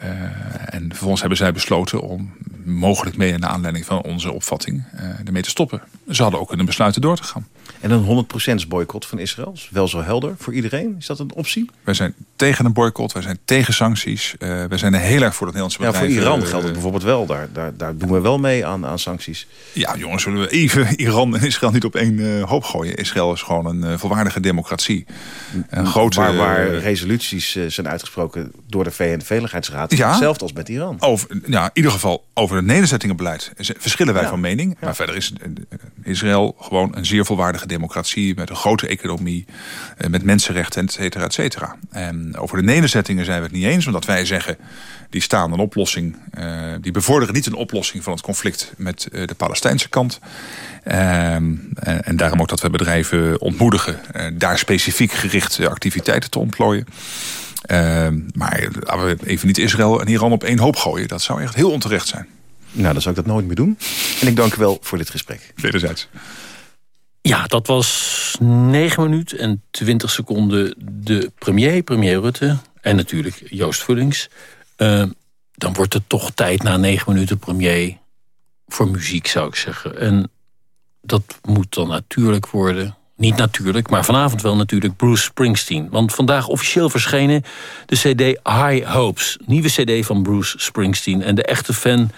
Uh, en vervolgens hebben zij besloten om mogelijk mee in de aanleiding van onze opvatting uh, ermee te stoppen. Ze hadden ook kunnen besluiten door te gaan. En een 100% boycott van Israël is wel zo helder voor iedereen? Is dat een optie? Wij zijn tegen een boycott, wij zijn tegen sancties. Uh, wij zijn er heel erg voor dat Nederlandse bedrijven. Ja, voor Iran geldt het bijvoorbeeld wel. Daar, daar, daar doen we wel mee aan, aan sancties. Ja, jongens, zullen we even Iran en Israël niet op één uh, hoop gooien? Israël is gewoon een uh, volwaardige democratie. Een grote, waar, waar resoluties zijn uitgesproken door de VN-veiligheidsraad. Ja, hetzelfde als met Iran. Over, ja, in ieder geval over het nederzettingenbeleid verschillen wij ja. van mening. Ja. Maar verder is Israël gewoon een zeer volwaardige democratie... met een grote economie, met mensenrechten, et cetera, et cetera. En over de nederzettingen zijn we het niet eens. Omdat wij zeggen, die staan een oplossing... Uh, die bevorderen niet een oplossing van het conflict met uh, de Palestijnse kant. Um, en, en daarom ook dat we bedrijven ontmoedigen... Uh, daar specifiek gerichte activiteiten te ontplooien. Uh, maar laten we even niet Israël en Iran op één hoop gooien. Dat zou echt heel onterecht zijn. Nou, dan zou ik dat nooit meer doen. En ik dank u wel voor dit gesprek. Wederzijds. Ja, dat was 9 minuten en 20 seconden de premier, premier Rutte... en natuurlijk Joost Vullings. Uh, dan wordt het toch tijd na 9 minuten premier voor muziek, zou ik zeggen. En dat moet dan natuurlijk worden... Niet natuurlijk, maar vanavond wel natuurlijk Bruce Springsteen. Want vandaag officieel verschenen de cd High Hopes. Nieuwe cd van Bruce Springsteen. En de echte fan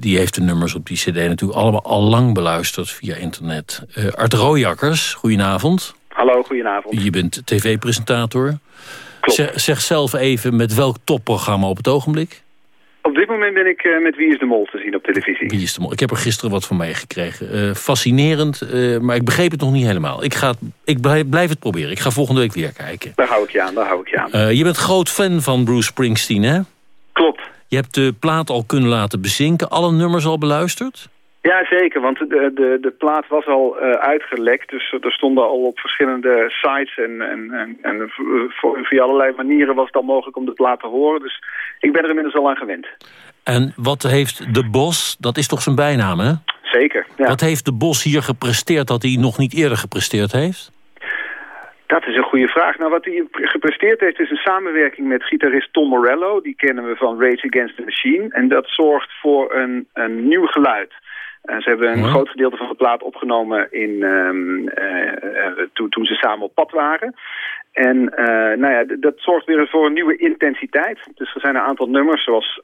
die heeft de nummers op die cd natuurlijk allemaal al lang beluisterd via internet. Uh, Art Rooijakkers, goedenavond. Hallo, goedenavond. Je bent tv-presentator. Zeg, zeg, zelf even met welk topprogramma op het ogenblik? Op dit moment ben ik uh, met Wie is de Mol te zien op televisie. Wie is de Mol? Ik heb er gisteren wat van meegekregen. Uh, fascinerend, uh, maar ik begreep het nog niet helemaal. Ik, ga, ik blijf, blijf, het proberen. Ik ga volgende week weer kijken. Daar hou ik je aan, daar hou ik je aan. je bent groot fan van Bruce Springsteen, hè? Klopt. Je hebt de plaat al kunnen laten bezinken. Alle nummers al beluisterd? Ja, zeker, want de, de, de plaat was al uh, uitgelekt. Dus er stonden al op verschillende sites en, en, en, en via allerlei manieren was het al mogelijk om de plaat te horen. Dus ik ben er inmiddels al aan gewend. En wat heeft de Bos, dat is toch zijn bijnaam, hè? Zeker, ja. Wat heeft de Bos hier gepresteerd dat hij nog niet eerder gepresteerd heeft? Dat is een goede vraag. Nou, wat hij gepresteerd heeft is een samenwerking met gitarist Tom Morello. Die kennen we van Rage Against the Machine. En dat zorgt voor een, een nieuw geluid. Ze hebben een ja. groot gedeelte van de plaat opgenomen in, um, uh, uh, to, toen ze samen op pad waren. En nou ja, dat zorgt weer voor een nieuwe intensiteit. Dus er zijn een aantal nummers zoals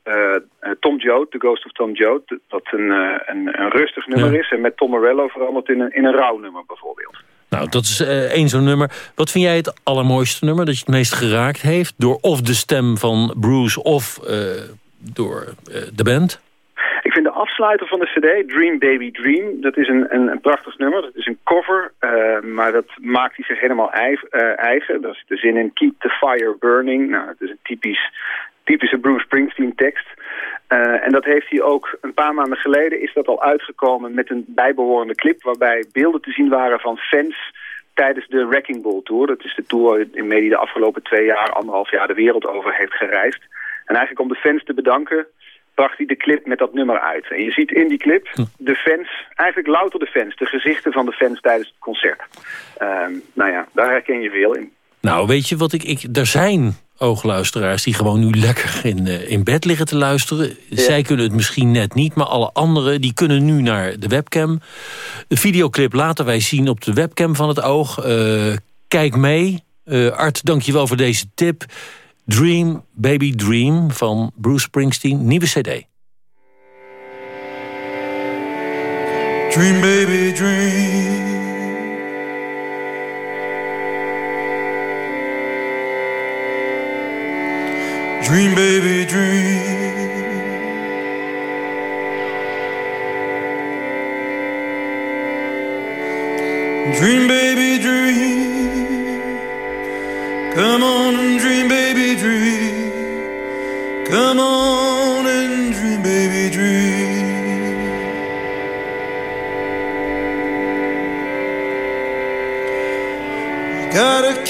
Tom Joad, The Ghost of Tom Joad... dat een, een, een rustig nummer ja. is. En met Tom Morello verandert in een, in een rouw nummer bijvoorbeeld. Nou, dat is uh, één zo'n nummer. Wat vind jij het allermooiste nummer dat je het meest geraakt heeft? Door of de stem van Bruce of uh, door uh, de band? Ik vind de afsluiter van de cd, Dream Baby Dream, dat is een, een, prachtig nummer. Dat is een cover, maar dat maakt hij zich helemaal eigen. Daar zit de zin in, keep the fire burning. Nou, dat is een typisch, typische Bruce Springsteen tekst. Uh, en dat heeft hij ook een paar maanden geleden is dat al uitgekomen met een bijbehorende clip... waarbij beelden te zien waren van fans tijdens de Wrecking Ball Tour. Dat is de tour in die de afgelopen twee jaar, anderhalf jaar de wereld over heeft gereisd. En eigenlijk om de fans te bedanken bracht hij de clip met dat nummer uit. En je ziet in die clip de fans, eigenlijk louter de fans, de gezichten van de fans tijdens het concert. Ehm, nou ja, daar herken je veel in. Nou, weet je wat ik... ik er zijn oogluisteraars die gewoon nu lekker in, eh, in bed liggen te luisteren. Zij kunnen het misschien net niet, maar alle anderen... die kunnen nu naar de webcam. De videoclip laten wij zien op de webcam van het oog. Eh, kijk mee. Uh, Art, dank je wel voor deze tip. Dream, Baby Dream van Bruce Springsteen. Nieuwe cd. Dream, baby, dream Dream, baby, dream. Dream, baby, dream. Come on and dream, baby, dream. Come on and dream, baby, dream. Gotta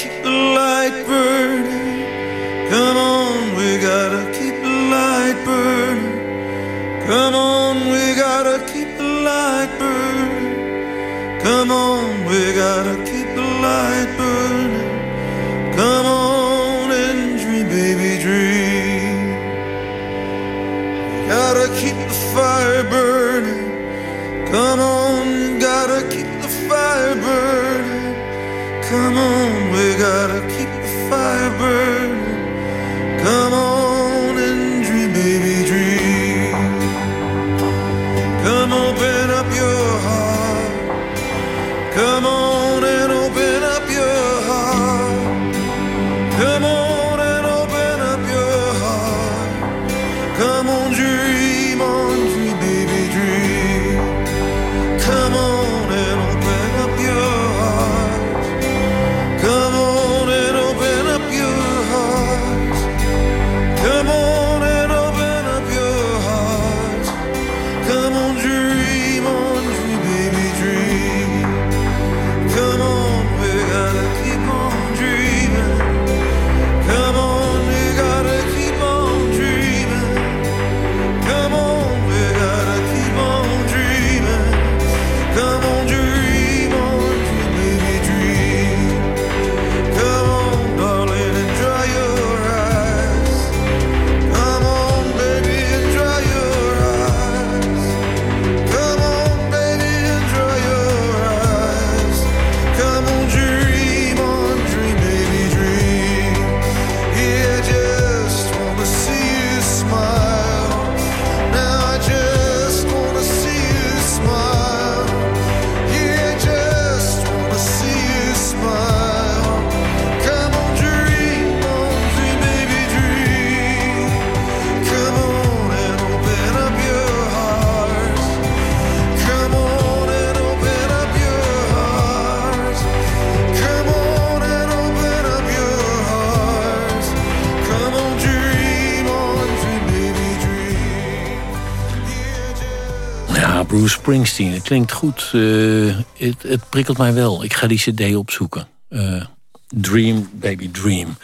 Springsteen, het klinkt goed. eh, het, het prikkelt mij wel. Ik ga die cd opzoeken. Eh, Dream, Baby Dream.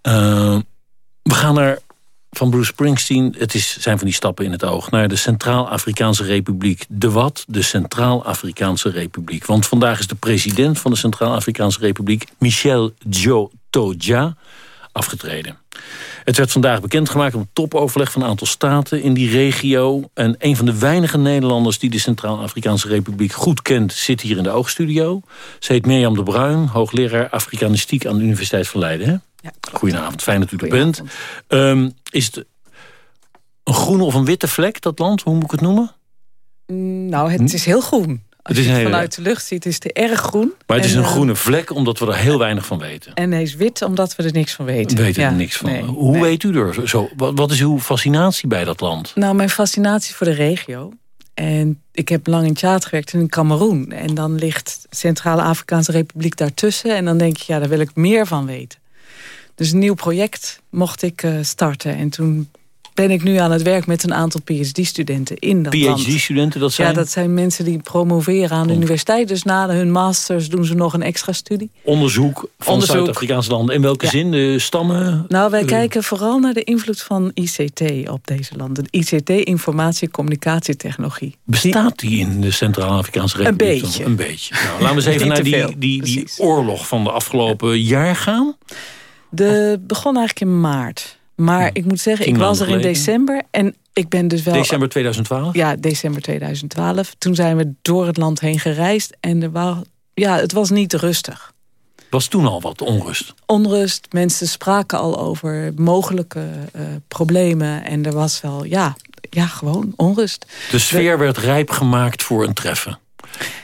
Eh, we gaan naar van Bruce Springsteen. Het is, zijn van die stappen in het oog. Naar de Centraal-Afrikaanse Republiek. De wat? De Centraal-Afrikaanse Republiek. Want vandaag is de president van de Centraal-Afrikaanse Republiek... Michel Djotoja afgetreden. Het werd vandaag bekendgemaakt op een topoverleg van een aantal staten in die regio. En een van de weinige Nederlanders die de Centraal-Afrikaanse Republiek goed kent... zit hier in de oogstudio. Ze heet Mirjam de Bruin, hoogleraar Afrikanistiek aan de Universiteit van Leiden. Hè? Ja. Goedenavond, fijn dat u er bent. Ehm, is het een groene of een witte vlek, dat land? Hoe moet ik het noemen? Mm, Nou, het is heel groen. Als Het is je het hele- vanuit de lucht ziet, is het erg groen. Maar het is En, een eh, groene vlek, omdat we er heel weinig van weten. En hij is wit, omdat we er niks van weten. We weten Ja, er niks van. nee, Hoe nee. weet u er zo? Wat, wat is uw fascinatie bij dat land? Nou, mijn fascinatie voor de regio. En ik heb lang in Tjaat gewerkt in Cameroen. En dan ligt de Centrale Afrikaanse Republiek daartussen. En dan denk ik, ja, daar wil ik meer van weten. Dus een nieuw project mocht ik eh, starten. En toen ben ik nu aan het werk met een aantal PhD-studenten in dat land. PhD-studenten, dat zijn? Ja, dat zijn mensen die promoveren aan de universiteit. Dus na hun masters doen ze nog een extra studie. Onderzoek van. Zuid-Afrikaanse landen. In welke Ja. zin? De stammen? Nou, wij Eh, kijken vooral naar de invloed van ICT op deze landen. ICT, informatie- en communicatietechnologie. Bestaat die in de Centraal-Afrikaanse Een Republiek? beetje. dan? Een beetje. Nou, laten we eens even naar die, die, die oorlog van de afgelopen jaar gaan. De begon eigenlijk in maart. Maar ik moet zeggen, ik was er in december. En ik ben dus wel... December 2012? Ja, december 2012. Toen zijn we door het land heen gereisd. En er was, ja, het was niet rustig. Was toen al wat onrust? Onrust, mensen spraken al over mogelijke eh, problemen. En er was wel, ja, ja gewoon onrust. De sfeer werd rijp gemaakt voor een treffen.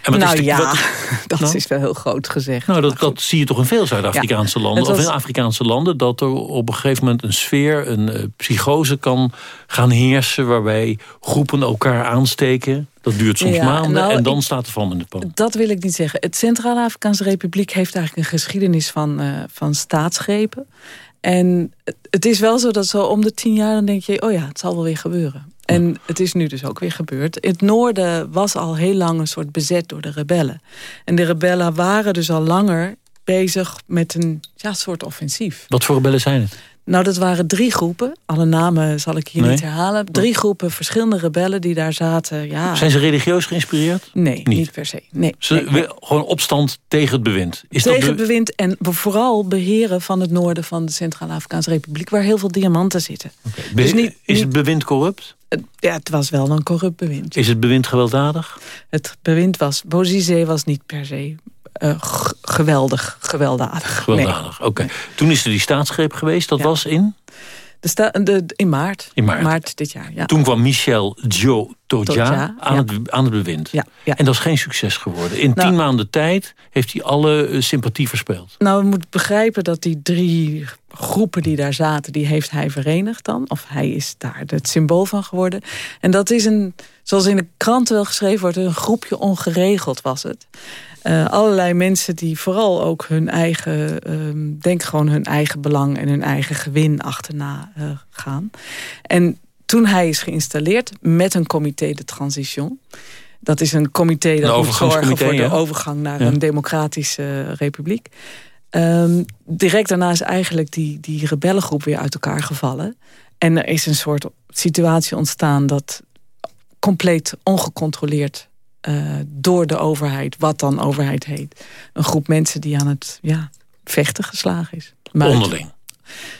En nou de- ja, wat- dat Nou? is wel heel groot gezegd. Nou, dat, dat zie je toch in veel Zuid-Afrikaanse Ja, landen, was- of in Afrikaanse landen, dat er op een gegeven moment een sfeer, een eh, psychose kan gaan heersen, waarbij groepen elkaar aansteken. Dat duurt soms Ja, maanden nou, en dan ik- staat de van in de pan. Dat wil ik niet zeggen. Het Centraal-Afrikaanse Republiek heeft eigenlijk een geschiedenis van, eh, van staatsgrepen. En het- is wel zo dat zo om de tien jaar dan denk je... oh ja, het zal wel weer gebeuren. En het is nu dus ook weer gebeurd. Het noorden was al heel lang een soort bezet door de rebellen. En de rebellen waren dus al langer bezig met een ja, soort offensief. Wat voor rebellen zijn het? Nou, dat waren drie groepen. Alle namen zal ik hier Nee. niet herhalen. Drie groepen verschillende rebellen die daar zaten. Ja, Zijn ze religieus geïnspireerd? Nee, niet, per se. Nee, Ze nee, gewoon opstand tegen het bewind. Is tegen dat het bewind en vooral beheren van het noorden van de Centraal-Afrikaanse Republiek... waar heel veel diamanten zitten. dus niet- is het bewind corrupt? Ja, het was wel een corrupt bewind. Is het bewind gewelddadig? Het bewind was... Bozizé was niet per se g- geweldig, gewelddadig. Nee. Gewelddadig, oké. Toen is er die staatsgreep geweest, dat was in? De sta- de, in maart. In maart. dit jaar, ja. Toen kwam Michel Jo Toja aan, ja. het, aan het bewind. Ja, ja. En dat is geen succes geworden. In Nou- tien maanden tijd heeft hij alle eh, sympathie verspeeld. Nou, we moeten begrijpen dat die drie groepen die daar zaten... die heeft hij verenigd dan. Of hij is daar het symbool van geworden. En dat is een, zoals in de kranten wel geschreven wordt... een groepje ongeregeld was het. Eh, allerlei mensen die vooral ook hun eigen... ehm, denk gewoon hun eigen belang en hun eigen gewin achterna eh, gaan. En toen hij is geïnstalleerd met een comité de transition... Dat is een comité dat moet zorgen voor de overgang naar Ja. een democratische republiek. Ehm, direct daarna is eigenlijk die, die rebellengroep weer uit elkaar gevallen. En er is een soort situatie ontstaan dat compleet ongecontroleerd eh, door de overheid, wat dan overheid heet, een groep mensen die aan het ja, vechten geslagen is. Maar Onderling.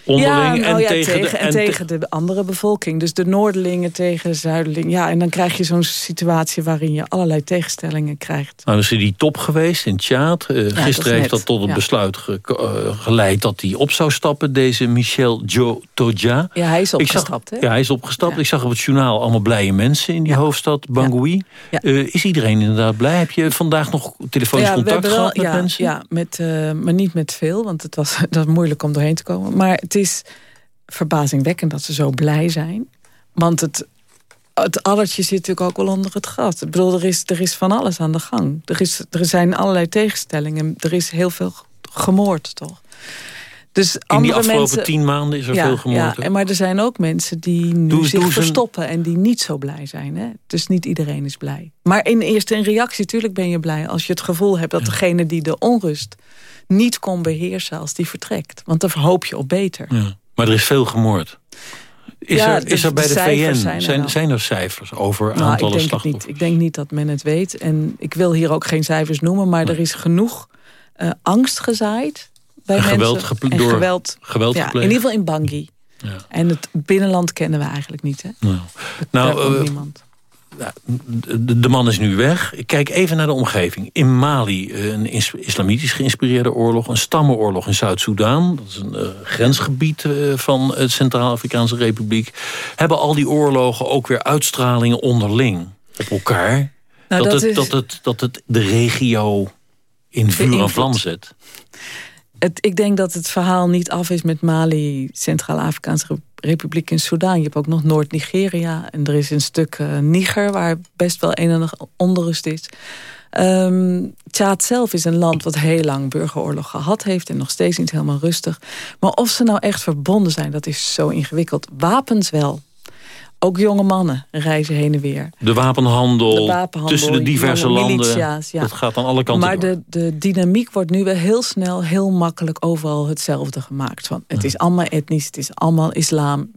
Onderling ja, nou en, ja, tegen, tegen, de, en tegen de andere bevolking. Dus de Noorderlingen tegen de Zuiderlingen. Ja, en dan krijg je zo'n situatie waarin je allerlei tegenstellingen krijgt. Nou, dan is die top geweest in Tjaat. Eh, gisteren heeft dat tot het besluit ge- eh, geleid dat hij op zou stappen, deze Michel Jo Toja. Ja, hij is opgestapt, zag? Ja, hij is opgestapt. Ik zag op het journaal allemaal blije mensen in die hoofdstad, Bangui. Eh, is iedereen inderdaad blij? Heb je vandaag nog telefonisch contact wel- gehad met ja, mensen? Ja, met, maar niet met veel, want het was, dat was moeilijk om doorheen te komen. Maar het is verbazingwekkend dat ze zo blij zijn. Want het, het addertje zit natuurlijk ook wel onder het gras. Ik bedoel, er is, er is van alles aan de gang. Er, is, er zijn allerlei tegenstellingen. Er is heel veel gemoord, toch? Dus In die afgelopen mensen, tien maanden is er ja, veel gemoord. Ja, maar er zijn ook mensen die nu Doe- zich doe verstoppen en die niet zo blij zijn. Hè? Dus niet iedereen is blij. Maar in eerste in reactie, natuurlijk ben je blij als je het gevoel hebt dat degene die de onrust niet kon beheersen als die vertrekt. Want dan hoop je op beter. Ja. Maar er is veel gemoord. Is, Ja, er, is de- er bij de VN, zijn er zijn, er cijfers over Nou, ik aantallen denk het slachtoffers? niet. Ik denk niet dat men het weet. En ik wil hier ook geen cijfers noemen, maar er is genoeg eh, angst gezaaid bij En mensen. geweld geple- en door- geweld, geweld ja, gepleegd. In ieder geval in Bangui. Ja. En het binnenland kennen we eigenlijk niet. Hè? Nou, nou eh, niemand. De, man is nu weg. Ik kijk even naar de omgeving. In Mali eh, een is- islamitisch geïnspireerde oorlog. Een stammenoorlog in Zuid-Soedan. Dat is een eh, grensgebied eh, van de Centraal-Afrikaanse Republiek. Hebben al die oorlogen ook weer uitstralingen onderling op elkaar? Nou, dat, dat het, is- dat, het, dat het de regio in vuur en vlam zet. Het, ik denk dat het verhaal niet af is met Mali, Centraal-Afrikaanse Re- Republiek en Soedan. Je hebt ook nog Noord-Nigeria. En er is een stuk eh, Niger waar best wel een en ander onrust is. Ehm Tjaad zelf is een land wat heel lang burgeroorlog gehad heeft... en nog steeds niet helemaal rustig. Maar of ze nou echt verbonden zijn, dat is zo ingewikkeld. Wapens wel. Ook jonge mannen reizen heen en weer. De wapenhandel, De wapenhandel, tussen de diverse landen. ja. Dat gaat aan alle kanten Maar door. de, de dynamiek wordt nu wel heel snel, heel makkelijk overal hetzelfde gemaakt. Van, het is allemaal etnisch, het is allemaal islam.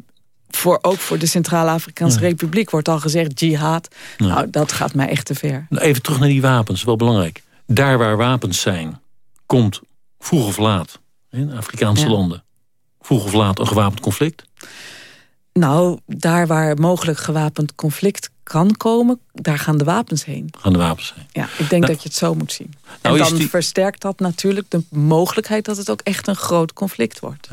Voor, ook voor de Centraal-Afrikaanse Republiek wordt al gezegd jihad. Nou, dat gaat mij echt te ver. Nou, Even terug naar die wapens, wel belangrijk. Daar waar wapens zijn, komt vroeg of laat, in Afrikaanse landen, vroeg of laat een gewapend conflict. Nou, daar waar mogelijk gewapend conflict kan komen, daar gaan de wapens heen. Gaan de wapens zijn. Ja, ik denk Nou, dat je het zo moet zien. nou en dan die- versterkt dat natuurlijk de mogelijkheid dat het ook echt een groot conflict wordt.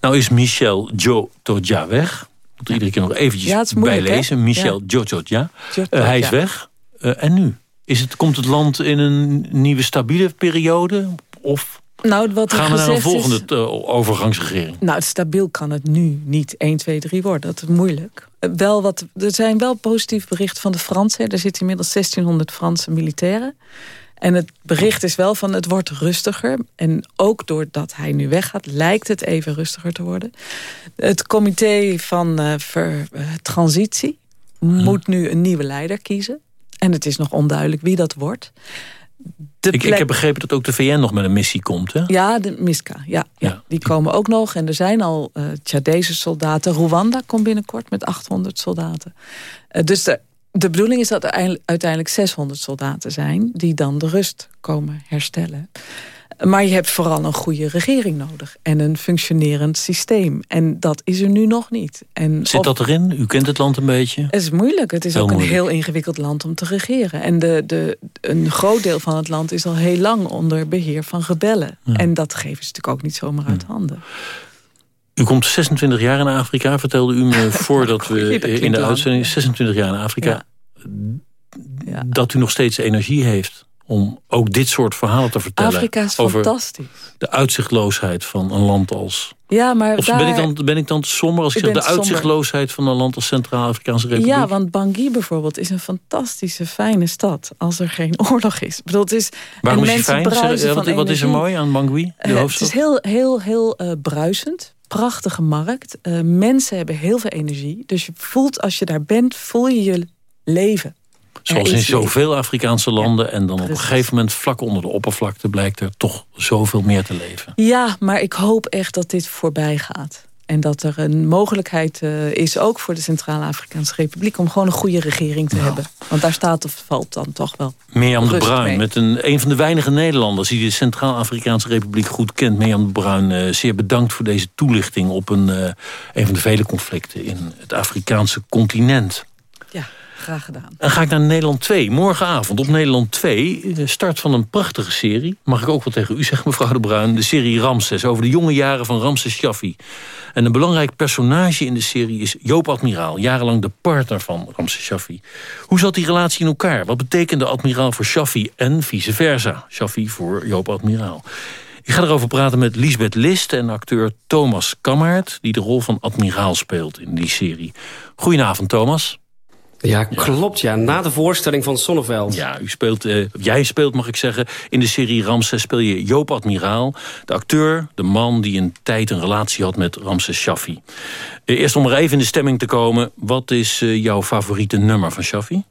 Nou is Michel Djotoja weg. Moet er iedere keer nog eventjes Ja, moeilijk, bijlezen. hè? Michel Ja. Eh, hij is weg. Eh, en nu? Is het, komt het land in een nieuwe stabiele periode? Of Nou, wat gaan we naar een is- volgende eh, overgangsregering? Nou, stabiel kan het nu niet 1, 2, 3 worden. Dat is moeilijk. Eh, Wel wat, er zijn wel positieve berichten van de Fransen. Er zitten inmiddels 1600 Franse militairen. En het bericht is wel van het wordt rustiger. En ook doordat hij nu weggaat, lijkt het even rustiger te worden. Het comité van eh, ver- transitie moet nu een nieuwe leider kiezen. En het is nog onduidelijk wie dat wordt. De Ik, ik heb begrepen dat ook de VN nog met een missie komt. Hè? ja, de MISCA. Ja, ja, die komen ook nog. En er zijn al Tjadese soldaten. Rwanda komt binnenkort met 800 soldaten. Eh, dus de, de bedoeling is dat er eind- uiteindelijk 600 soldaten zijn... die dan de rust komen herstellen. Maar je hebt vooral een goede regering nodig. En een functionerend systeem. En dat is er nu nog niet. En Zit of- dat erin? U kent het land een beetje. het is moeilijk. Het is Heel ook moeilijk. een heel ingewikkeld land om te regeren. En de, de, een groot deel van het land is al heel lang onder beheer van rebellen. En dat geven ze natuurlijk ook niet zomaar uit handen. U komt 26 jaar in Afrika, vertelde u me voordat we in de uitzending... 26 jaar in Afrika. Dat u nog steeds energie heeft om ook dit soort verhalen te vertellen. Afrika is over fantastisch. de uitzichtloosheid van een land als... Ja, maar Of daar... ben, ik dan, ben ik dan te somber als ik zeg de somber. uitzichtloosheid van een land als Centraal-Afrikaanse Republiek? Ja, want Bangui bijvoorbeeld is een fantastische, fijne stad. Als er geen oorlog is. Ik bedoel, het is Waarom en is mensen fijn? bruisen Zeg, van Wat, wat is er mooi aan Bangui, de Eh, het is heel, heel, heel eh, bruisend. Prachtige markt. Eh, mensen hebben heel veel energie. Dus je voelt, als je daar bent, voel je je leven. Zoals in zoveel Afrikaanse landen. en dan op een gegeven moment, vlak onder de oppervlakte... blijkt er toch zoveel meer te leven. Ja, maar ik hoop echt dat dit voorbij gaat. En dat er een mogelijkheid eh, is, ook voor de Centraal-Afrikaanse Republiek... om gewoon een goede regering te hebben. Want daar staat of valt dan toch wel Mirjam de Bruin, mee. met een, een van de weinige Nederlanders... die de Centraal-Afrikaanse Republiek goed kent. Mirjam de Bruin, eh, zeer bedankt voor deze toelichting... op een, eh, een van de vele conflicten in het Afrikaanse continent. Graag gedaan. Dan ga ik naar Nederland 2. Morgenavond op Nederland 2, de start van een prachtige serie. Mag ik ook wel tegen u zeggen, mevrouw de Bruin. De serie Ramses, over de jonge jaren van Ramses Shaffi. En een belangrijk personage in de serie is Joop Admiraal. Jarenlang de partner van Ramses Shaffi. Hoe zat die relatie in elkaar? Wat betekende Admiraal voor Shaffi en vice versa? Shaffi voor Joop Admiraal. Ik ga erover praten met Lisbeth List en acteur Thomas Kammaert... die de rol van Admiraal speelt in die serie. Goedenavond, Thomas. Ja, klopt. Ja. Na de voorstelling van Sonneveld. Ja, u speelt, eh, jij speelt, mag ik zeggen, in de serie Ramses speel je Joop Admiraal. De acteur, de man die een tijd een relatie had met Ramses Shaffi. Eh, eerst om er even in de stemming te komen. Wat is eh, jouw favoriete nummer van Shaffi?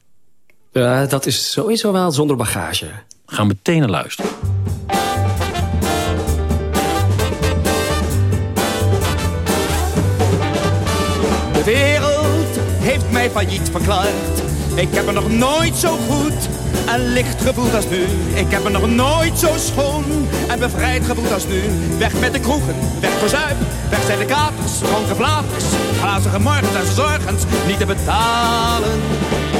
Dat is sowieso wel zonder bagage. Gaan meteen naar luisteren. De mij failliet verklaard. Ik heb er nog nooit zo goed en licht gevoeld als nu. Ik heb er nog nooit zo schoon en bevrijd gevoeld als nu. Weg met de kroegen, weg voor zuip. Weg zijn de katers, dronken blaters. Glazige morgens en zorgens niet te betalen.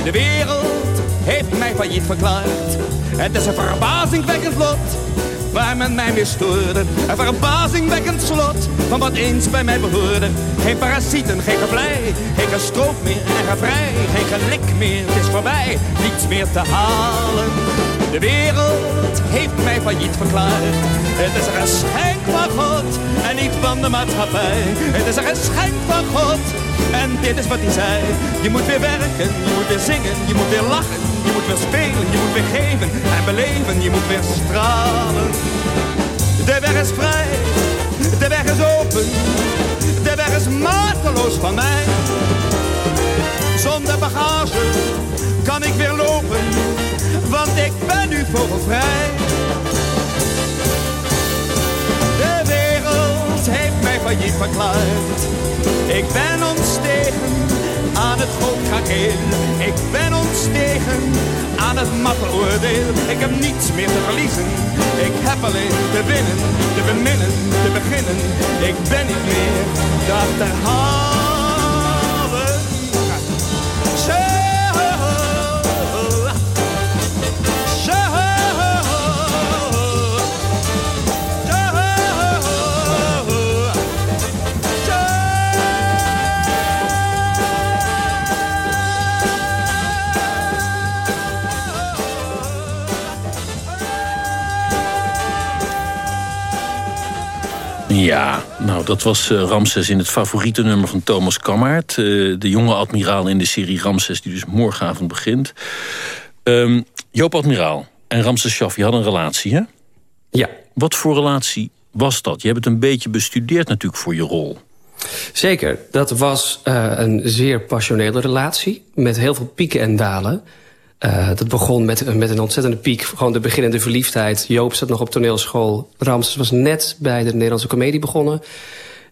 De wereld heeft mij failliet verklaard. Het is een verbazingwekkend lot waar men mij weer stoorde. Een verbazingwekkend slot van wat eens bij mij behoorde. Geen parasieten, geen gevlei, geen gestroop meer en gevrij. Geen gelik meer, het is voorbij, niets meer te halen. De wereld heeft mij failliet verklaard. Het is een geschenk van God en niet van de maatschappij. Het is een geschenk van God en dit is wat hij zei. Je moet weer werken, je moet weer zingen, je moet weer lachen. Je moet weer spelen, je moet weer geven en beleven. Je moet weer stralen. De weg is vrij, de weg is open. De weg is mateloos van mij. Zonder bagage kan ik weer lopen, want ik ben nu vogelvrij. De wereld heeft mij failliet verklaard. Ik ben ontstegen aan het hoofdkrakeel. Ik ben ontstegen aan het matte oordeel. Ik heb niets meer te verliezen. Ik heb alleen te winnen, te beminnen, te beginnen. Ik ben niet meer de achterhalen. Ja, nou dat was eh, Ramses in het favoriete nummer van Thomas Kammaert. eh, de jonge admiraal in de serie Ramses die dus morgenavond begint. Ehm, Joop Admiraal en Ramses Shaffi hadden een relatie, hè? Ja. Wat voor relatie was dat? Je hebt het een beetje bestudeerd natuurlijk voor je rol. Zeker, dat was eh, een zeer passionele relatie met heel veel pieken en dalen. Eh, dat begon met, met een ontzettende piek, gewoon de beginnende verliefdheid. Joop zat nog op toneelschool. Ramses was net bij de Nederlandse Comedie begonnen.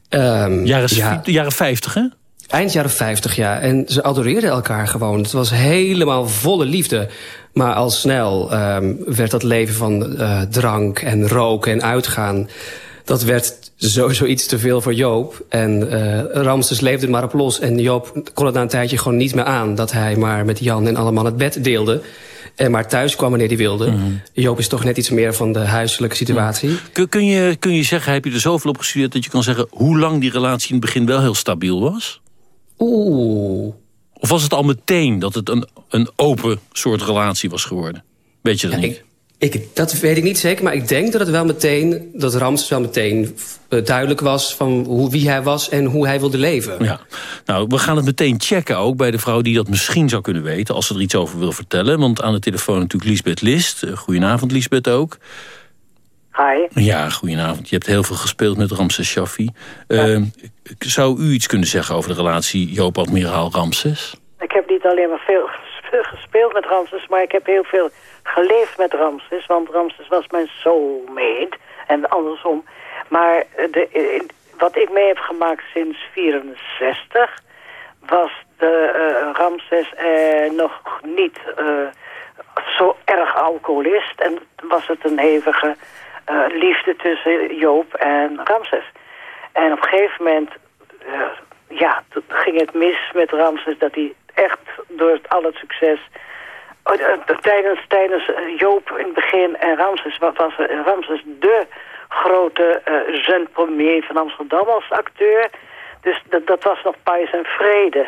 Ehm, Jaren, ja, jaren 50, hè? Eind jaren 50, ja. En ze adoreerden elkaar gewoon. Het was helemaal volle liefde. Maar al snel ehm, werd dat leven van eh, drank en roken en uitgaan... dat werd sowieso iets te veel voor Joop. En eh Ramses leefde er maar op los. En Joop kon het na een tijdje gewoon niet meer aan... dat hij maar met Jan en allemaal het bed deelde... En maar thuis kwam wanneer hij wilde. Mhm. Joop is toch net iets meer van de huiselijke situatie. Kun, kun, je, kun je zeggen, heb je er zoveel op gestudeerd... dat je kan zeggen hoe lang die relatie in het begin wel heel stabiel was? Oeh. Of was het al meteen dat het een, een open soort relatie was geworden? Weet je dat niet? Ik, dat weet ik niet zeker, maar ik denk dat het wel meteen, dat Ramses wel meteen eh, duidelijk was van hoe, wie hij was en hoe hij wilde leven. Ja. Nou, we gaan het meteen checken ook bij de vrouw die dat misschien zou kunnen weten... als ze er iets over wil vertellen. Want aan de telefoon natuurlijk Lisbeth List. Eh, Goedenavond, Lisbeth ook. Hi. Ja, goedenavond. Je hebt heel veel gespeeld met Ramses Shaffi. Eh, zou u iets kunnen zeggen over de relatie Joop-admiraal Ramses? Ik heb niet alleen maar veel ges- gespeeld met Ramses, maar ik heb heel veel geleefd met Ramses. Want Ramses was mijn soulmate en andersom. Maar eh, de, eh, wat ik mee heb gemaakt sinds 64 was de eh, Ramses nog niet zo erg alcoholist. En was het een hevige liefde tussen Joop en Ramses. En op een gegeven moment ja, ging het mis met Ramses dat hij echt door het, al het succes... Oh, eh, tijdens, tijdens eh, Joop in het begin en Ramses wa- was eh, Ramses de grote uh, jeune premier van Amsterdam als acteur. Dus dat, dat was nog pais en vrede.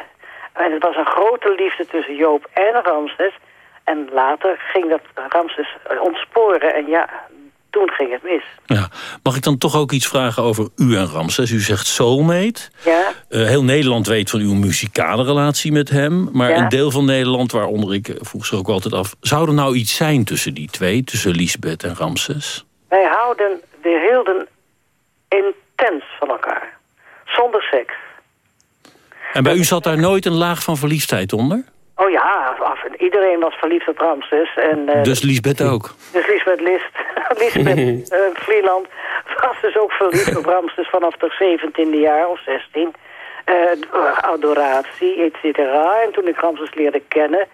En het was een grote liefde tussen Joop en Ramses. En later ging dat Ramses ontsporen en ja, toen ging het mis. Ja. Mag ik dan toch ook iets vragen over u en Ramses? U zegt soulmate. Ja? Eh, heel Nederland weet van uw muzikale relatie met hem. Maar Ja. een deel van Nederland, waaronder ik eh, vroeg ze ook altijd af... zou er nou iets zijn tussen die twee, tussen Lisbeth en Ramses? Wij houden, we hielden intens van elkaar. Zonder seks. En bij u zat daar nooit een laag van verliefdheid onder? Oh ja, af, iedereen was verliefd op Ramses. En, eh, Dus Lisbeth ook? Dus Lisbeth List, Lisbeth Vlieland was dus ook verliefd op Ramses vanaf de 17e jaar of 16. Eh, adoratie, et cetera. En toen ik Ramses leerde kennen...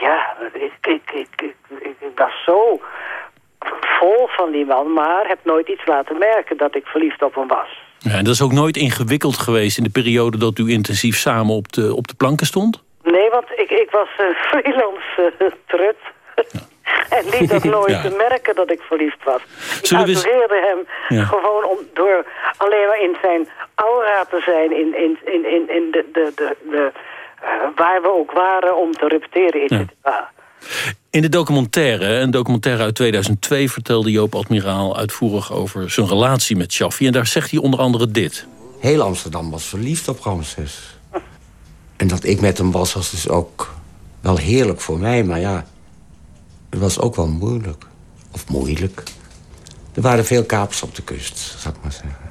ja, ik, ik, ik, ik, ik- ik was zo vol van die man... maar heb nooit iets laten merken dat ik verliefd op hem was. Ja, en dat is ook nooit ingewikkeld geweest in de periode dat u intensief samen op de, op de planken stond? Nee, want ik, ik was een freelance eh, trut. en liet ook nooit Ja. merken dat ik verliefd was. Ik Zullen we adoreerde hem Ja. gewoon om, door alleen maar in zijn aura te zijn. In, in, in, in, in de, de, de, de, eh, waar we ook waren om te repeteren. et cetera. In de documentaire, een documentaire uit 2002... vertelde Joop Admiraal uitvoerig over zijn relatie met Shaffi. En daar zegt hij onder andere dit. Heel Amsterdam was verliefd op Ramses. En dat ik met hem was, was dus ook wel heerlijk voor mij. Maar ja, het was ook wel moeilijk. Of moeilijk. Er waren veel kapers op de kust, zou ik maar zeggen.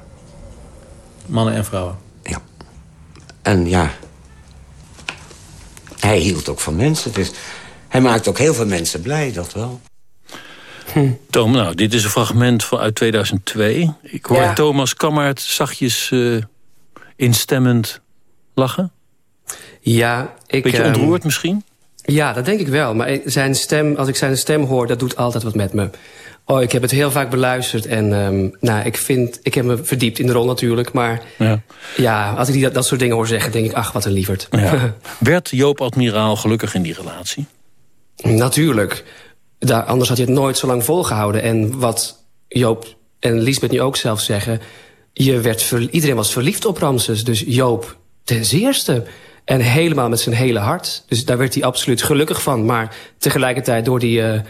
Mannen en vrouwen. En ja, Hij hield ook van mensen. Dus hij maakt ook heel veel mensen blij, dat wel. Tom, nou, dit is een fragment van uit 2002. Ik hoor Ja. Thomas Kammaert zachtjes eh, instemmend lachen. Ja, ik... Beetje ehm, ontroerd misschien? Ja, dat denk ik wel. Maar zijn stem, als ik zijn stem hoor, dat doet altijd wat met me. Oh, ik heb het heel vaak beluisterd en ehm, nou, ik, vind, ik heb me verdiept in de rol natuurlijk. Maar Ja. ja, als ik die, dat, dat soort dingen hoor zeggen, denk ik, ach, wat een lieverd. Ja. Werd Joop Admiraal gelukkig in die relatie? Natuurlijk. Daar, anders had hij het nooit zo lang volgehouden. En wat Joop en Liesbeth nu ook zelf zeggen... Je werd iedereen was verliefd op Ramses. Dus Joop ten zeerste. En helemaal met zijn hele hart. Dus daar werd hij absoluut gelukkig van. Maar tegelijkertijd door die eh,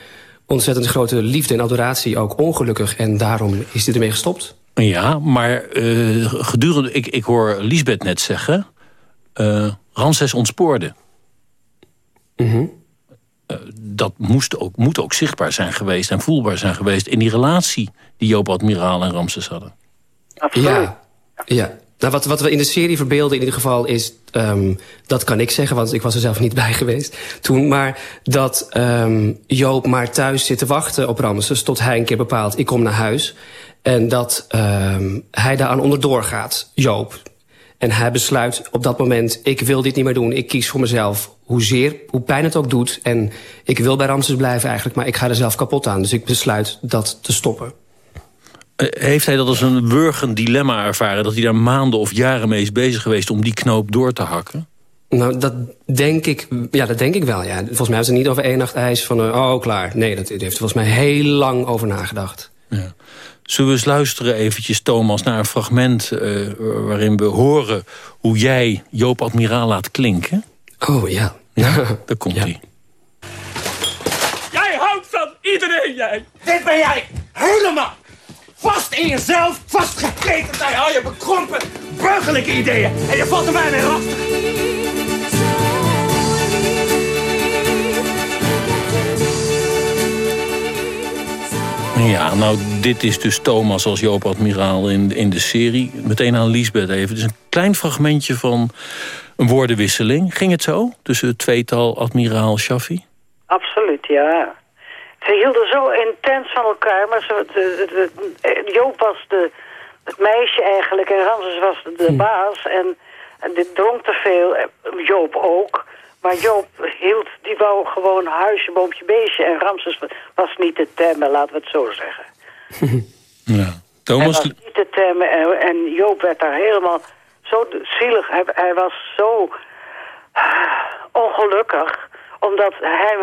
ontzettend grote liefde en adoratie ook ongelukkig. En daarom is hij ermee gestopt. Ja, maar eh, gedurende... Ik, ik hoor Liesbeth net zeggen... eh Ramses ontspoorde. Mhm. Eh, dat moest ook, moet ook zichtbaar zijn geweest en voelbaar zijn geweest... in die relatie die Joop Admiraal en Ramses hadden. Ja, ja. Nou, wat, wat we in de serie verbeelden in ieder geval is... ehm, dat kan ik zeggen, want ik was er zelf niet bij geweest toen... maar dat ehm, Joop maar thuis zit te wachten op Ramses... tot hij een keer bepaalt, ik kom naar huis. En dat ehm, hij daaraan onderdoor gaat, Joop. En hij besluit op dat moment, ik wil dit niet meer doen. Ik kies voor mezelf, hoezeer, hoe pijn het ook doet. En ik wil bij Ramses blijven eigenlijk, maar ik ga er zelf kapot aan. Dus ik besluit dat te stoppen. Eh, heeft hij dat als een wurgend dilemma ervaren... dat hij daar maanden of jaren mee is bezig geweest... om die knoop door te hakken? Nou, dat denk ik, ja, dat denk ik wel, ja. Volgens mij was het niet over één nacht ijs van, eh, oh, klaar. Nee, dat, daar heeft er volgens mij heel lang over nagedacht. Zullen we eens luisteren eventjes, Thomas, naar een fragment... eh, waarin we horen hoe jij Joop Admiraal laat klinken? Oh, ja. Ja, daar komt hij. Jij houdt van iedereen, jij. Dit ben jij helemaal. Vast in jezelf, vastgeketend aan al je bekrompen, burgerlijke ideeën. En je valt er mij mee lastig. Ja, nou, dit is dus Thomas als Joop Admiraal in, in de serie. Meteen aan Liesbeth even. Het is een klein fragmentje van een woordenwisseling. Ging het zo tussen het tweetal Admiraal Shaffi? Absoluut, ja. Ze hielden zo intens van elkaar, maar ze, de, de- de- Joop was de, het meisje eigenlijk en Ramses was de, de baas. En, en dit dronk te veel, eh, Joop ook. Maar Joop hield, die wou gewoon huisje, boompje, beestje. En Ramses was niet te temmen, laten we het zo zeggen. Ja. Hij Thomas, was niet te temmen en, en Joop werd daar helemaal zo zielig. Hij, hij was zo ah, ongelukkig, omdat hij...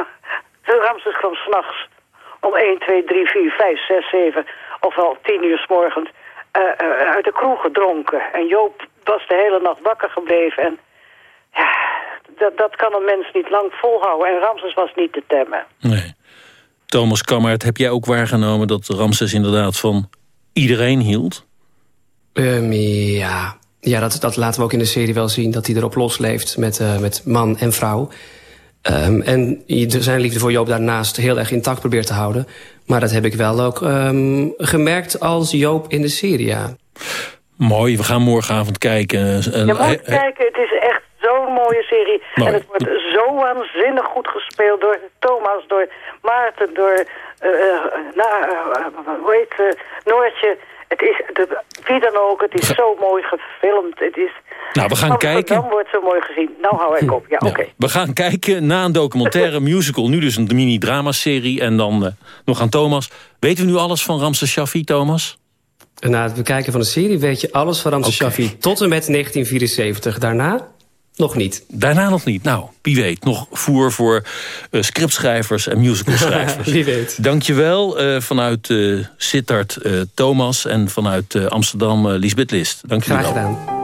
De Ramses kwam s'nachts om 1, 2, 3, 4, 5, 6, 7... of wel 10 uur s morgens eh, eh, uit de kroeg gedronken. En Joop was de hele nacht wakker gebleven. En ja, dat, dat kan een mens niet lang volhouden. En Ramses was niet te temmen. nee. Thomas Kammaert, heb jij ook waargenomen dat Ramses inderdaad van iedereen hield? Ehm, ja, ja dat, dat laten we ook in de serie wel zien... dat hij erop losleeft met, eh, met man en vrouw. Ehm, en zijn liefde voor Joop daarnaast heel erg intact probeert te houden. Maar dat heb ik wel ook ehm, gemerkt als Joop in de serie, ja. Mooi, we gaan morgenavond kijken. En- Je moet he- he- kijken, het is echt zo'n mooie serie. Mooi. En het wordt zo waanzinnig goed gespeeld door Thomas, door Maarten, door eh, eh, nou, eh, hoe heet eh, Noortje. Het is, de, wie dan ook, het is zo mooi gefilmd. Het is, Nou, we gaan kijken. Dan wordt zo mooi gezien. Nou hou ik op, ja, oké. We gaan kijken na een documentaire musical. Nu dus een mini-dramaserie. En dan eh, nog aan Thomas. Weten we nu alles van Ramses Shaffi, Thomas? En na het bekijken van de serie weet je alles van Ramses Shaffi... tot en met 1974. Daarna nog niet. Daarna nog niet. Nou, wie weet. Nog voer voor eh, scriptschrijvers en musicalschrijvers. Wie weet. Dankjewel eh vanuit eh Sittard eh, Thomas en vanuit eh, Amsterdam eh, Lisbeth List. Dank jullie Graag wel. gedaan.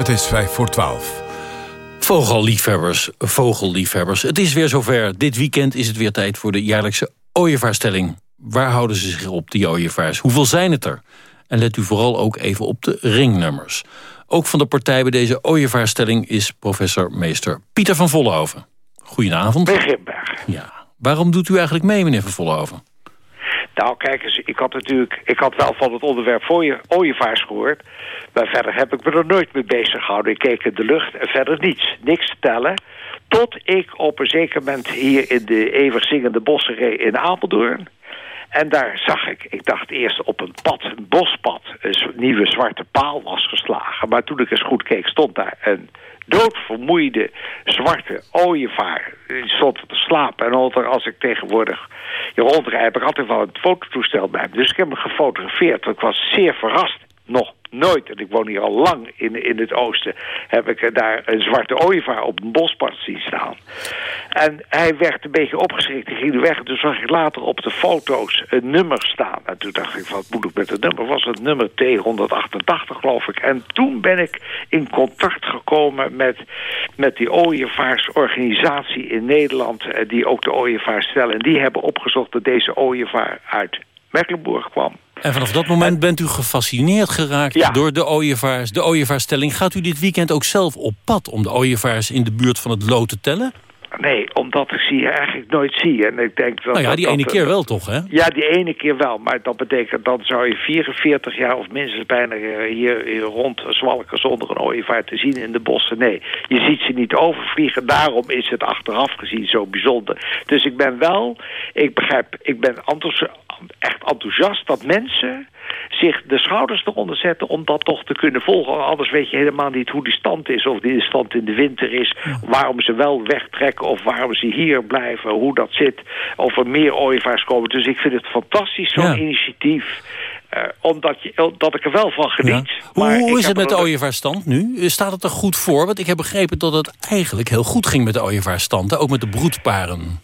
Het is vijf voor twaalf. Vogelliefhebbers, vogelliefhebbers. Het is weer zover. Dit weekend is het weer tijd voor de jaarlijkse ooievaarsstelling. Waar houden ze zich op, die ooievaars? Hoeveel zijn het er? En let u vooral ook even op de ringnummers. Ook van de partij bij deze ooievaarstelling is professor meester Pieter van Vollenhoven. Goedenavond. Beginberg. Ja. Waarom doet u eigenlijk mee, meneer van Vollenhoven? Nou, kijk eens, ik had natuurlijk, ik had wel van het onderwerp voor ooievaars gehoord. Maar verder heb ik me er nooit mee bezig gehouden. Ik keek in de lucht en verder niets. Niks te tellen. Tot ik op een zeker moment hier in de eeuwig zingende bossen in Apeldoorn. En daar zag ik, ik dacht eerst op een pad, een bospad, een nieuwe zwarte paal was geslagen. Maar toen ik eens goed keek, stond daar een doodvermoeide zwarte ooievaar. Die stond te slapen. En als ik tegenwoordig hier rondrijd, heb ik altijd wel een fototoestel bij me. Dus ik heb hem gefotografeerd. Ik was zeer verrast. Nog nooit, en ik woon hier al lang in, in het oosten... heb ik daar een zwarte ooievaar op een bospad zien staan. En hij werd een beetje opgeschrikt, hij ging weg. Toen zag ik later op de foto's een nummer staan. En toen dacht ik, wat moet ik met het nummer? Was het nummer T188, geloof ik. En toen ben ik in contact gekomen met, met die ooievaarsorganisatie in Nederland... eh, die ook de ooievaars stellen. En die hebben opgezocht dat deze ooievaar uit Mecklenburg kwam. En vanaf dat moment bent u gefascineerd geraakt door de ooievaars, de ooievaarstelling. Gaat u dit weekend ook zelf op pad om de ooievaars in de buurt van het Lood te tellen? Nee, omdat ik ze hier eigenlijk nooit zie. En ik denk dat Nou ja, die dat- ene keer wel toch, hè? Ja, die ene keer wel. Maar dat betekent, dan zou je 44 jaar of minstens bijna eh, hier, hier rond zwalken zonder een ooievaar te zien in de bossen. Nee, je ziet ze niet overvliegen. Daarom is het achteraf gezien zo bijzonder. Dus ik ben wel, ik begrijp, ik ben enthousi- echt enthousiast dat mensen zich de schouders eronder zetten om dat toch te kunnen volgen. Anders weet je helemaal niet hoe die stand is. Of die stand in de winter is. Waarom ze wel wegtrekken of waarom ze hier blijven. Hoe dat zit. Of er meer ooievaars komen. Dus ik vind het fantastisch zo'n Ja. initiatief. eh, omdat je, dat ik er wel van geniet. Hoe, Maar hoe is het met de ooievaarstand nu? Eh, Staat het er goed voor? Want ik heb begrepen dat het eigenlijk heel goed ging met de ooievaarstand. hè? Ook met de broedparen.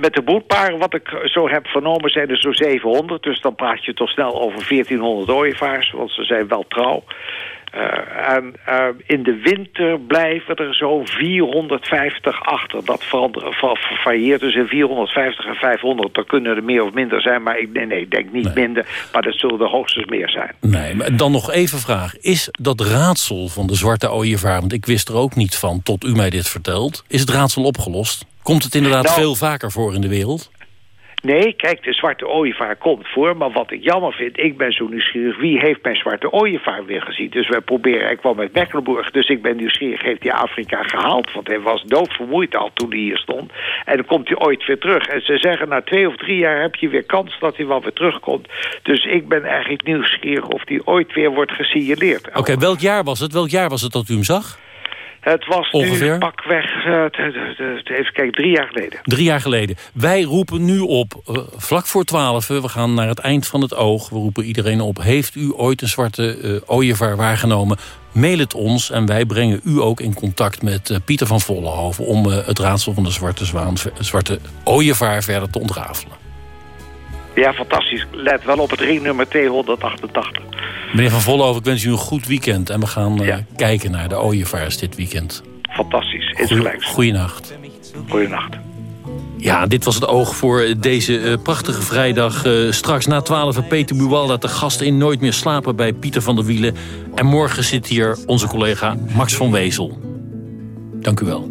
Met de broedparen, wat ik zo heb vernomen, zijn er zo'n 700. Dus dan praat je toch snel over 1400 ooievaars, want ze zijn wel trouw. Eh, en eh, in de winter blijven er zo'n 450 achter. Dat varieert tussen 450 en 500. Er kunnen er meer of minder zijn, maar ik, nee, nee, denk niet minder. Maar dat zullen er hoogstens meer zijn. Nee, maar dan nog even vraag. Is dat raadsel van de zwarte ooievaar... want ik wist er ook niet van tot u mij dit vertelt... is het raadsel opgelost? Komt het inderdaad Nou- veel vaker voor in de wereld? Nee, kijk, de zwarte ooievaar komt voor. Maar wat ik jammer vind, ik ben zo nieuwsgierig. Wie heeft mijn zwarte ooievaar weer gezien? Dus wij proberen, ik kwam uit Mecklenburg. Dus ik ben nieuwsgierig, heeft hij Afrika gehaald? Want hij was doodvermoeid al toen hij hier stond. En dan komt hij ooit weer terug. En ze zeggen, na twee of drie jaar heb je weer kans dat hij wel weer terugkomt. Dus ik ben eigenlijk nieuwsgierig of hij ooit weer wordt gesignaleerd. Oké, welk jaar was het? Welk jaar was het dat u hem zag? Het was Ongeveer? nu pakweg, eh, even kijken, drie jaar geleden. Drie jaar geleden. Wij roepen nu op, eh, vlak voor twaalf, we gaan naar het eind van het oog. We roepen iedereen op, heeft u ooit een zwarte eh, ooievaar waargenomen? Mail het ons en wij brengen u ook in contact met eh, Pieter van Vollenhoven... om eh, het raadsel van de zwarte, zwaan, zwarte ooievaar verder te ontrafelen. Ja, fantastisch. Let wel op het ringnummer T188. Meneer van Vollenhoven, ik wens u een goed weekend. En we gaan eh, kijken naar de ooievaars dit weekend. Fantastisch, insgelijks. Goeienacht. Goeienacht. Ja, dit was het oog voor deze eh, prachtige vrijdag. Eh, straks na 12 Peter Buwalda te gast in Nooit meer slapen bij Pieter van der Wielen. En morgen zit hier onze collega Max van Wezel. Dank u wel.